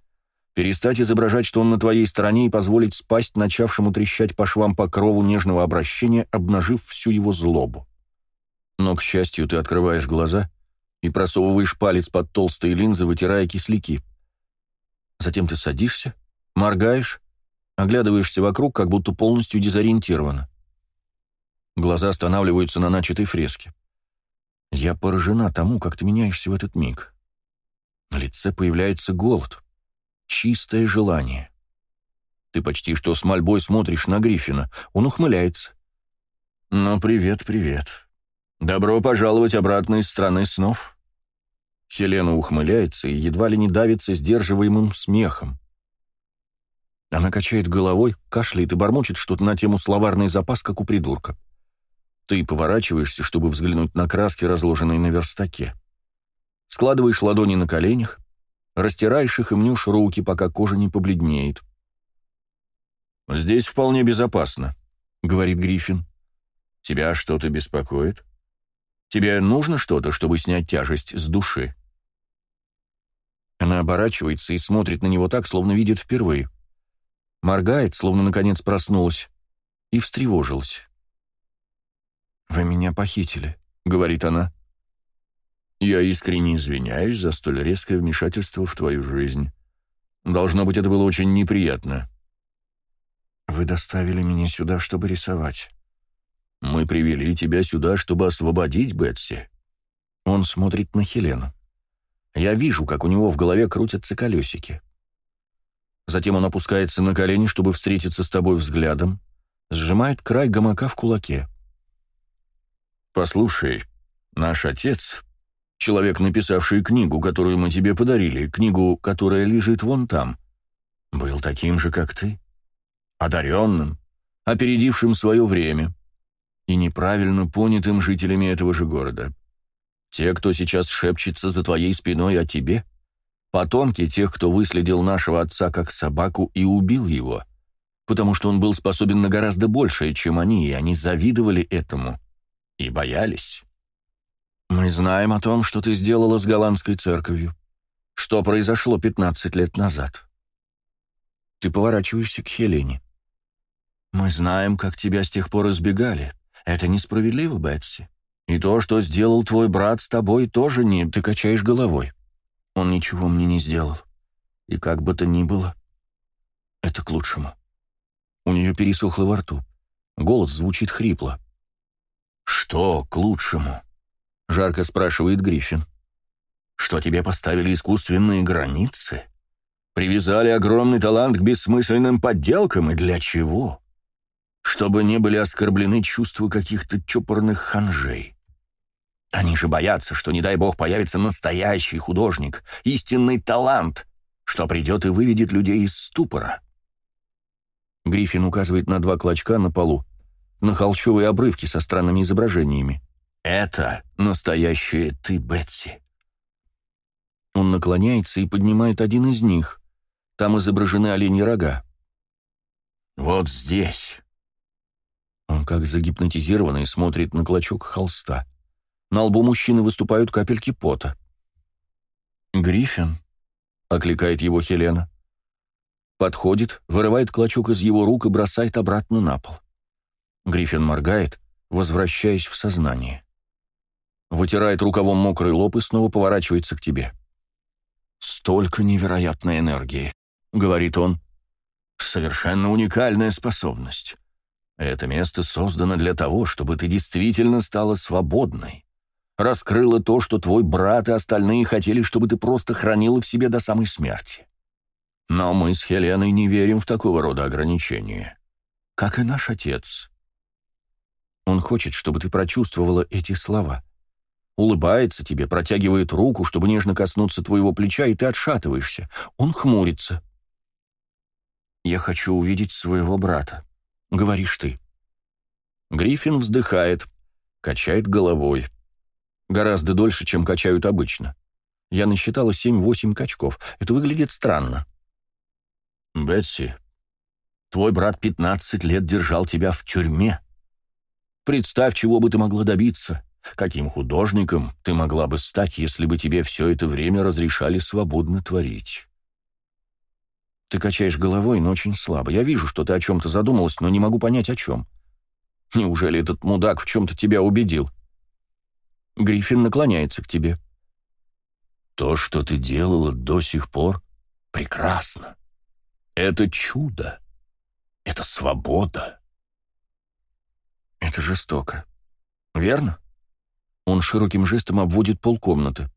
перестать изображать, что он на твоей стороне, и позволить спасть начавшему трещать по швам покрову нежного обращения, обнажив всю его злобу. Но, к счастью, ты открываешь глаза и просовываешь палец под толстые линзы, вытирая кисляки. Затем ты садишься, моргаешь, оглядываешься вокруг, как будто полностью дезориентирована. Глаза останавливаются на начатой фреске. Я поражена тому, как ты меняешься в этот миг. На лице появляется голод, чистое желание. Ты почти что с мольбой смотришь на Гриффина. Он ухмыляется. «Ну, привет, привет. Добро пожаловать обратно из страны снов». Хелена ухмыляется и едва ли не давится сдерживаемым смехом. Она качает головой, кашляет и бормочет что-то на тему словарный запас, как у придурка. Ты поворачиваешься, чтобы взглянуть на краски, разложенные на верстаке. Складываешь ладони на коленях, растираешь их и мнешь руки, пока кожа не побледнеет. «Здесь вполне безопасно», — говорит Гриффин. «Тебя что-то беспокоит? Тебе нужно что-то, чтобы снять тяжесть с души?» Она оборачивается и смотрит на него так, словно видит впервые. Моргает, словно наконец проснулась, и встревожилась. «Вы меня похитили», — говорит она. «Я искренне извиняюсь за столь резкое вмешательство в твою жизнь. Должно быть, это было очень неприятно». «Вы доставили меня сюда, чтобы рисовать». «Мы привели тебя сюда, чтобы освободить Бетси». Он смотрит на Хелену. Я вижу, как у него в голове крутятся колесики. Затем он опускается на колени, чтобы встретиться с тобой взглядом, сжимает край гамака в кулаке. «Послушай, наш отец, человек, написавший книгу, которую мы тебе подарили, книгу, которая лежит вон там, был таким же, как ты, одаренным, опередившим свое время и неправильно понятым жителями этого же города. Те, кто сейчас шепчется за твоей спиной о тебе, потомки тех, кто выследил нашего отца как собаку и убил его, потому что он был способен на гораздо большее, чем они, и они завидовали этому» и боялись. Мы знаем о том, что ты сделала с голландской церковью, что произошло 15 лет назад. Ты поворачиваешься к Хелене. Мы знаем, как тебя с тех пор избегали. Это несправедливо, Бетси. И то, что сделал твой брат с тобой, тоже не... Ты качаешь головой. Он ничего мне не сделал. И как бы то ни было, это к лучшему. У нее пересохло во рту. Голос звучит хрипло. «Что к лучшему?» — жарко спрашивает Гриффин. «Что тебе поставили искусственные границы? Привязали огромный талант к бессмысленным подделкам, и для чего? Чтобы не были оскорблены чувства каких-то чопорных ханжей. Они же боятся, что, не дай бог, появится настоящий художник, истинный талант, что придет и выведет людей из ступора». Гриффин указывает на два клочка на полу, на холщовые обрывки со странными изображениями. «Это настоящая ты, Бетси». Он наклоняется и поднимает один из них. Там изображены оленьи рога. «Вот здесь». Он как загипнотизированный смотрит на клочок холста. На лбу мужчины выступают капельки пота. «Гриффин», — окликает его Хелена. Подходит, вырывает клочок из его рук и бросает обратно на пол. Гриффин моргает, возвращаясь в сознание. Вытирает рукавом мокрый лоб и снова поворачивается к тебе. «Столько невероятной энергии», — говорит он. «Совершенно уникальная способность. Это место создано для того, чтобы ты действительно стала свободной. Раскрыла то, что твой брат и остальные хотели, чтобы ты просто хранила в себе до самой смерти. Но мы с Хеленой не верим в такого рода ограничения. Как и наш отец. Он хочет, чтобы ты прочувствовала эти слова. Улыбается тебе, протягивает руку, чтобы нежно коснуться твоего плеча, и ты отшатываешься. Он хмурится. «Я хочу увидеть своего брата», — говоришь ты. Гриффин вздыхает, качает головой. Гораздо дольше, чем качают обычно. Я насчитала семь-восемь качков. Это выглядит странно. «Бетси, твой брат пятнадцать лет держал тебя в тюрьме», Представь, чего бы ты могла добиться, Каким художником ты могла бы стать, если бы тебе все это время разрешали свободно творить? Ты качаешь головой, но очень слабо. Я вижу, что ты о чем-то задумалась, но не могу понять, о чем. Неужели этот мудак в чем-то тебя убедил? Гриффин наклоняется к тебе. То, что ты делала до сих пор, прекрасно. Это чудо. Это свобода. Это жестоко. Верно? Он широким жестом обводит полкомнаты.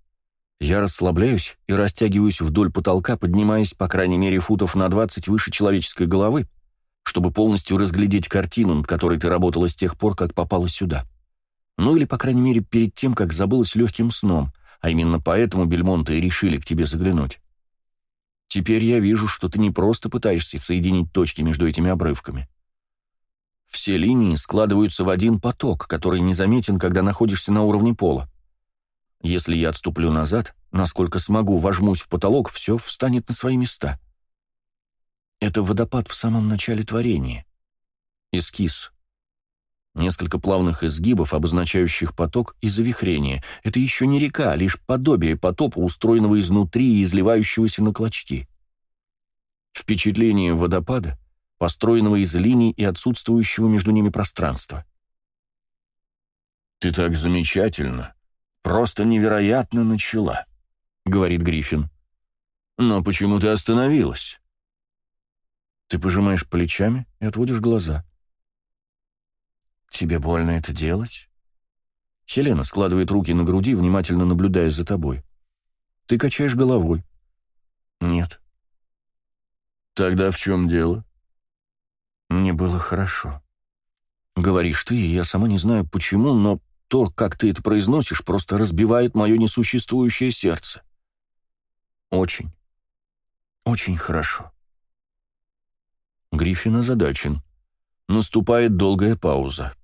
Я расслабляюсь и растягиваюсь вдоль потолка, поднимаясь, по крайней мере, футов на 20 выше человеческой головы, чтобы полностью разглядеть картину, над которой ты работала с тех пор, как попала сюда. Ну или, по крайней мере, перед тем, как забылась легким сном, а именно поэтому Бельмонты и решили к тебе заглянуть. Теперь я вижу, что ты не просто пытаешься соединить точки между этими обрывками. Все линии складываются в один поток, который незаметен, когда находишься на уровне пола. Если я отступлю назад, насколько смогу, вожмусь в потолок, все встанет на свои места. Это водопад в самом начале творения. Эскиз. Несколько плавных изгибов, обозначающих поток и завихрение. Это еще не река, а лишь подобие потопа, устроенного изнутри и изливающегося на клочки. Впечатление водопада построенного из линий и отсутствующего между ними пространства. «Ты так замечательно, просто невероятно начала», — говорит Гриффин. «Но почему ты остановилась?» Ты пожимаешь плечами и отводишь глаза. «Тебе больно это делать?» Хелена складывает руки на груди, внимательно наблюдая за тобой. Ты качаешь головой. «Нет». «Тогда в чем дело?» Мне было хорошо. Говоришь ты, и я сама не знаю почему, но то, как ты это произносишь, просто разбивает мое несуществующее сердце. Очень, очень хорошо. Гриффин озадачен. Наступает долгая пауза.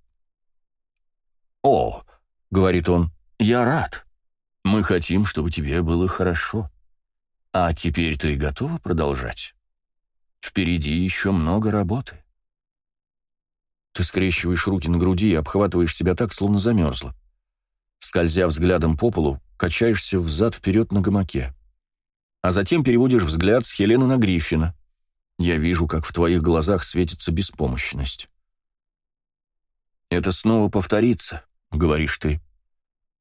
«О», — говорит он, — «я рад. Мы хотим, чтобы тебе было хорошо. А теперь ты готова продолжать? Впереди еще много работы». Ты скрещиваешь руки на груди и обхватываешь себя так, словно замерзла. Скользя взглядом по полу, качаешься взад-вперед на гамаке. А затем переводишь взгляд с Хелены на Гриффина. Я вижу, как в твоих глазах светится беспомощность. «Это снова повторится», — говоришь ты.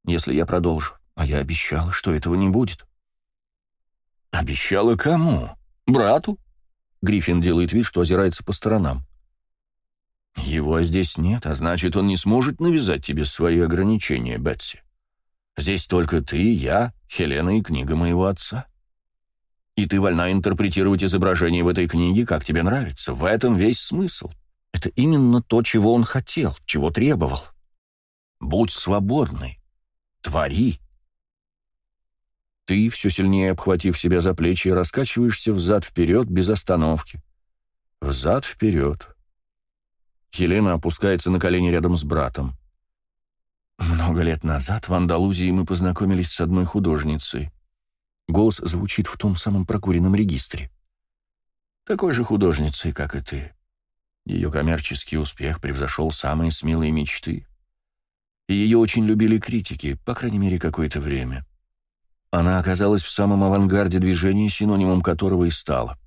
«Если я продолжу. А я обещала, что этого не будет». «Обещала кому? Брату?» Гриффин делает вид, что озирается по сторонам. «Его здесь нет, а значит, он не сможет навязать тебе свои ограничения, Бетси. Здесь только ты, я, Хелена и книга моего отца. И ты вольна интерпретировать изображение в этой книге, как тебе нравится. В этом весь смысл. Это именно то, чего он хотел, чего требовал. Будь свободной. Твори. Ты, все сильнее обхватив себя за плечи, раскачиваешься взад-вперед без остановки. Взад-вперед. Хелена опускается на колени рядом с братом. Много лет назад в Андалузии мы познакомились с одной художницей. Голос звучит в том самом прокуренном регистре. Такой же художницей, как и ты. Ее коммерческий успех превзошел самые смелые мечты. И ее очень любили критики, по крайней мере, какое-то время. Она оказалась в самом авангарде движения, синонимом которого и стала.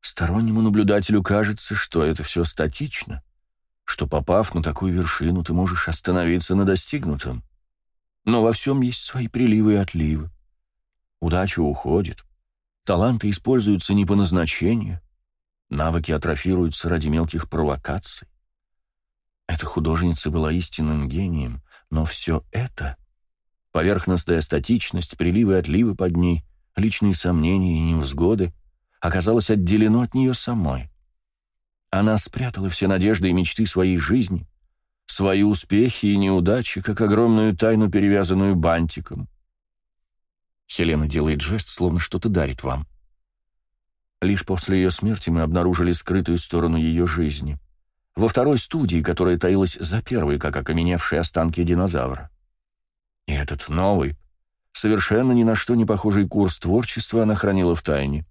Стороннему наблюдателю кажется, что это все статично — что, попав на такую вершину, ты можешь остановиться на достигнутом. Но во всем есть свои приливы и отливы. Удача уходит. Таланты используются не по назначению. Навыки атрофируются ради мелких провокаций. Эта художница была истинным гением, но все это — поверхностная статичность, приливы и отливы под ней, личные сомнения и невзгоды — оказалось отделено от нее самой. Она спрятала все надежды и мечты своей жизни, свои успехи и неудачи, как огромную тайну, перевязанную бантиком. Хелена делает жест, словно что-то дарит вам. Лишь после ее смерти мы обнаружили скрытую сторону ее жизни. Во второй студии, которая таилась за первой, как окаменевшие останки динозавра. И этот новый, совершенно ни на что не похожий курс творчества она хранила в тайне.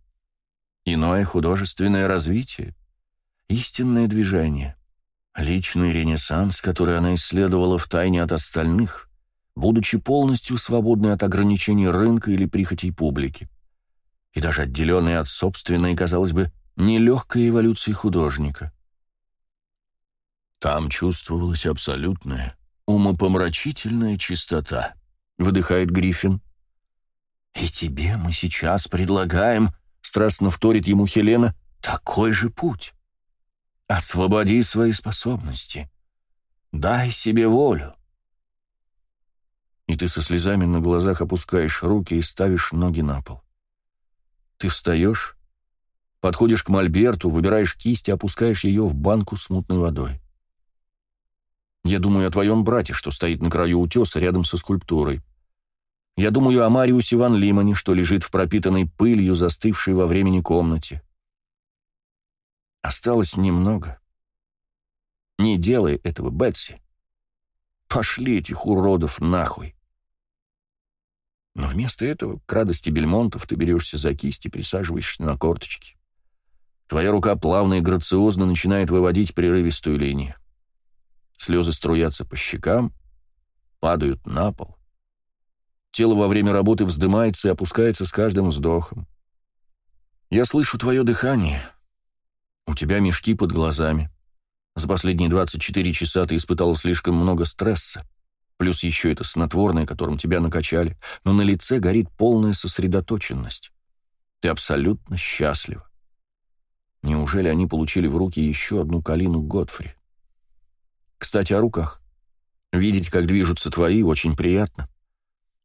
Иное художественное развитие — истинное движение, личный ренессанс, который она исследовала в тайне от остальных, будучи полностью свободной от ограничений рынка или прихотей публики, и даже отделенной от собственной, казалось бы, нелегкой эволюции художника. Там чувствовалась абсолютная, умопомрачительная чистота, выдыхает Гриффин. «И тебе мы сейчас предлагаем», — страстно вторит ему Хелена, — «такой же путь. Освободи свои способности. Дай себе волю». И ты со слезами на глазах опускаешь руки и ставишь ноги на пол. Ты встаешь, подходишь к мольберту, выбираешь кисть и опускаешь ее в банку с мутной водой. Я думаю о твоем брате, что стоит на краю утеса рядом со скульптурой. Я думаю о Мариусе Ван Лимане, что лежит в пропитанной пылью, застывшей во времени комнате. Осталось немного. Не делай этого, Бетси. Пошли этих уродов нахуй. Но вместо этого, к радости Бельмонтов, ты берешься за кисть и присаживаешься на корточки. Твоя рука плавно и грациозно начинает выводить прерывистую линию. Слезы струятся по щекам, падают на пол. Тело во время работы вздымается и опускается с каждым вздохом. Я слышу твое дыхание. У тебя мешки под глазами. За последние 24 часа ты испытала слишком много стресса. Плюс еще это снотворное, которым тебя накачали. Но на лице горит полная сосредоточенность. Ты абсолютно счастлива. Неужели они получили в руки еще одну калину Годфри? Кстати, о руках. Видеть, как движутся твои, очень приятно.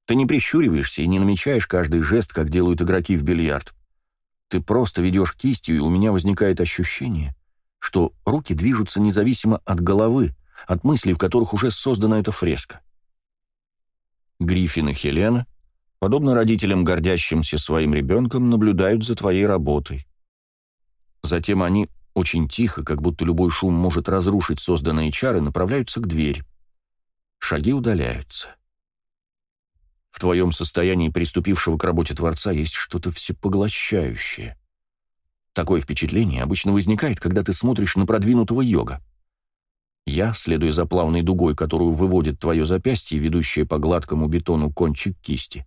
Ты не прищуриваешься и не намечаешь каждый жест, как делают игроки в бильярд. Ты просто ведешь кистью, и у меня возникает ощущение, что руки движутся независимо от головы, от мыслей, в которых уже создана эта фреска. Гриффин и Хелена, подобно родителям, гордящимся своим ребенком, наблюдают за твоей работой. Затем они очень тихо, как будто любой шум может разрушить созданные чары, направляются к двери. Шаги удаляются. В твоем состоянии приступившего к работе Творца есть что-то всепоглощающее. Такое впечатление обычно возникает, когда ты смотришь на продвинутого йога. Я, следуя за плавной дугой, которую выводит твое запястье, ведущее по гладкому бетону кончик кисти,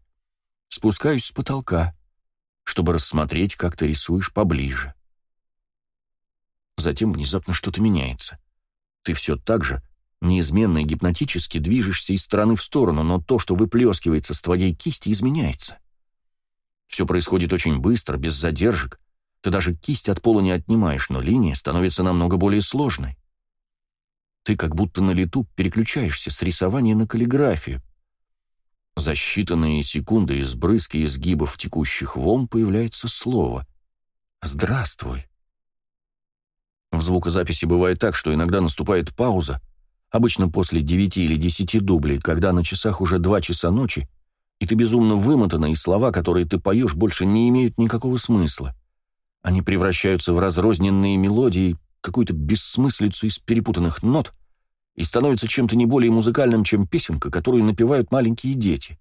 спускаюсь с потолка, чтобы рассмотреть, как ты рисуешь поближе. Затем внезапно что-то меняется. Ты все так же, неизменно и гипнотически движешься из стороны в сторону, но то, что выплескивается с твоей кисти, изменяется. Все происходит очень быстро, без задержек. Ты даже кисть от пола не отнимаешь, но линия становится намного более сложной. Ты как будто на лету переключаешься с рисования на каллиграфию. За считанные секунды из брызг и изгибов текущих волн появляется слово «Здравствуй». В звукозаписи бывает так, что иногда наступает пауза, обычно после девяти или десяти дублей, когда на часах уже два часа ночи, и ты безумно вымотана, и слова, которые ты поешь, больше не имеют никакого смысла. Они превращаются в разрозненные мелодии, какую-то бессмыслицу из перепутанных нот, и становятся чем-то не более музыкальным, чем песенка, которую напевают маленькие дети.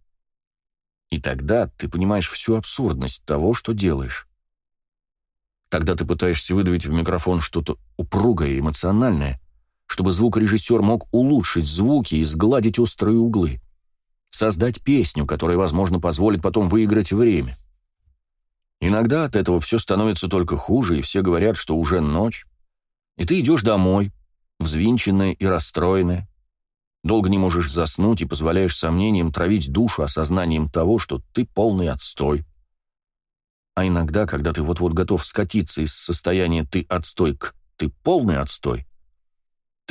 И тогда ты понимаешь всю абсурдность того, что делаешь. Тогда ты пытаешься выдавить в микрофон что-то упругое, эмоциональное, чтобы звукорежиссер мог улучшить звуки и сгладить острые углы. Создать песню, которая, возможно, позволит потом выиграть время. Иногда от этого все становится только хуже, и все говорят, что уже ночь. И ты идешь домой, взвинченная и расстроенная. Долго не можешь заснуть и позволяешь сомнениям травить душу осознанием того, что ты полный отстой. А иногда, когда ты вот-вот готов скатиться из состояния «ты отстой» к «ты полный отстой»,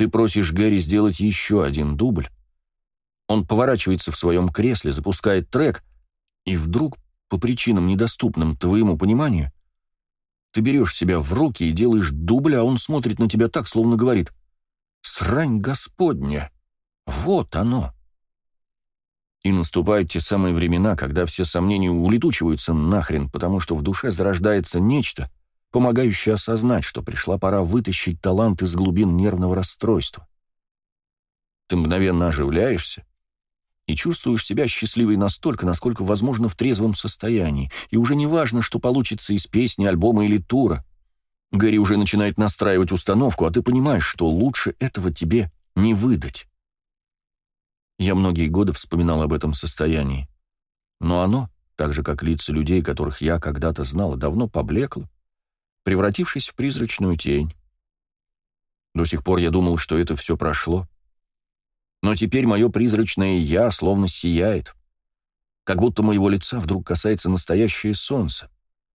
ты просишь Гэри сделать еще один дубль. Он поворачивается в своем кресле, запускает трек, и вдруг, по причинам, недоступным твоему пониманию, ты берешь себя в руки и делаешь дубль, а он смотрит на тебя так, словно говорит «Срань Господня! Вот оно!» И наступают те самые времена, когда все сомнения улетучиваются нахрен, потому что в душе зарождается нечто, помогающее осознать, что пришла пора вытащить талант из глубин нервного расстройства. Ты мгновенно оживляешься и чувствуешь себя счастливой настолько, насколько возможно в трезвом состоянии, и уже не важно, что получится из песни, альбома или тура. Гэри уже начинает настраивать установку, а ты понимаешь, что лучше этого тебе не выдать. Я многие годы вспоминал об этом состоянии. Но оно, так же как лица людей, которых я когда-то знал, давно поблекло, превратившись в призрачную тень. До сих пор я думал, что это все прошло. Но теперь мое призрачное «я» словно сияет. Как будто моего лица вдруг касается настоящее солнце.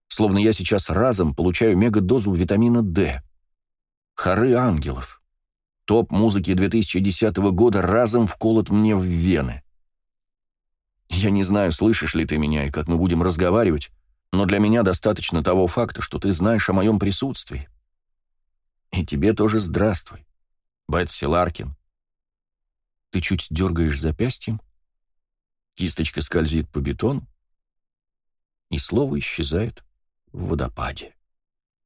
Словно я сейчас разом получаю мегадозу витамина D. Хоры ангелов. Топ музыки 2010 года разом вколот мне в вены. Я не знаю, слышишь ли ты меня и как мы будем разговаривать, но для меня достаточно того факта, что ты знаешь о моем присутствии. И тебе тоже здравствуй, Бетси Ларкин. Ты чуть дергаешь запястьем, кисточка скользит по бетону, и слово исчезает в водопаде.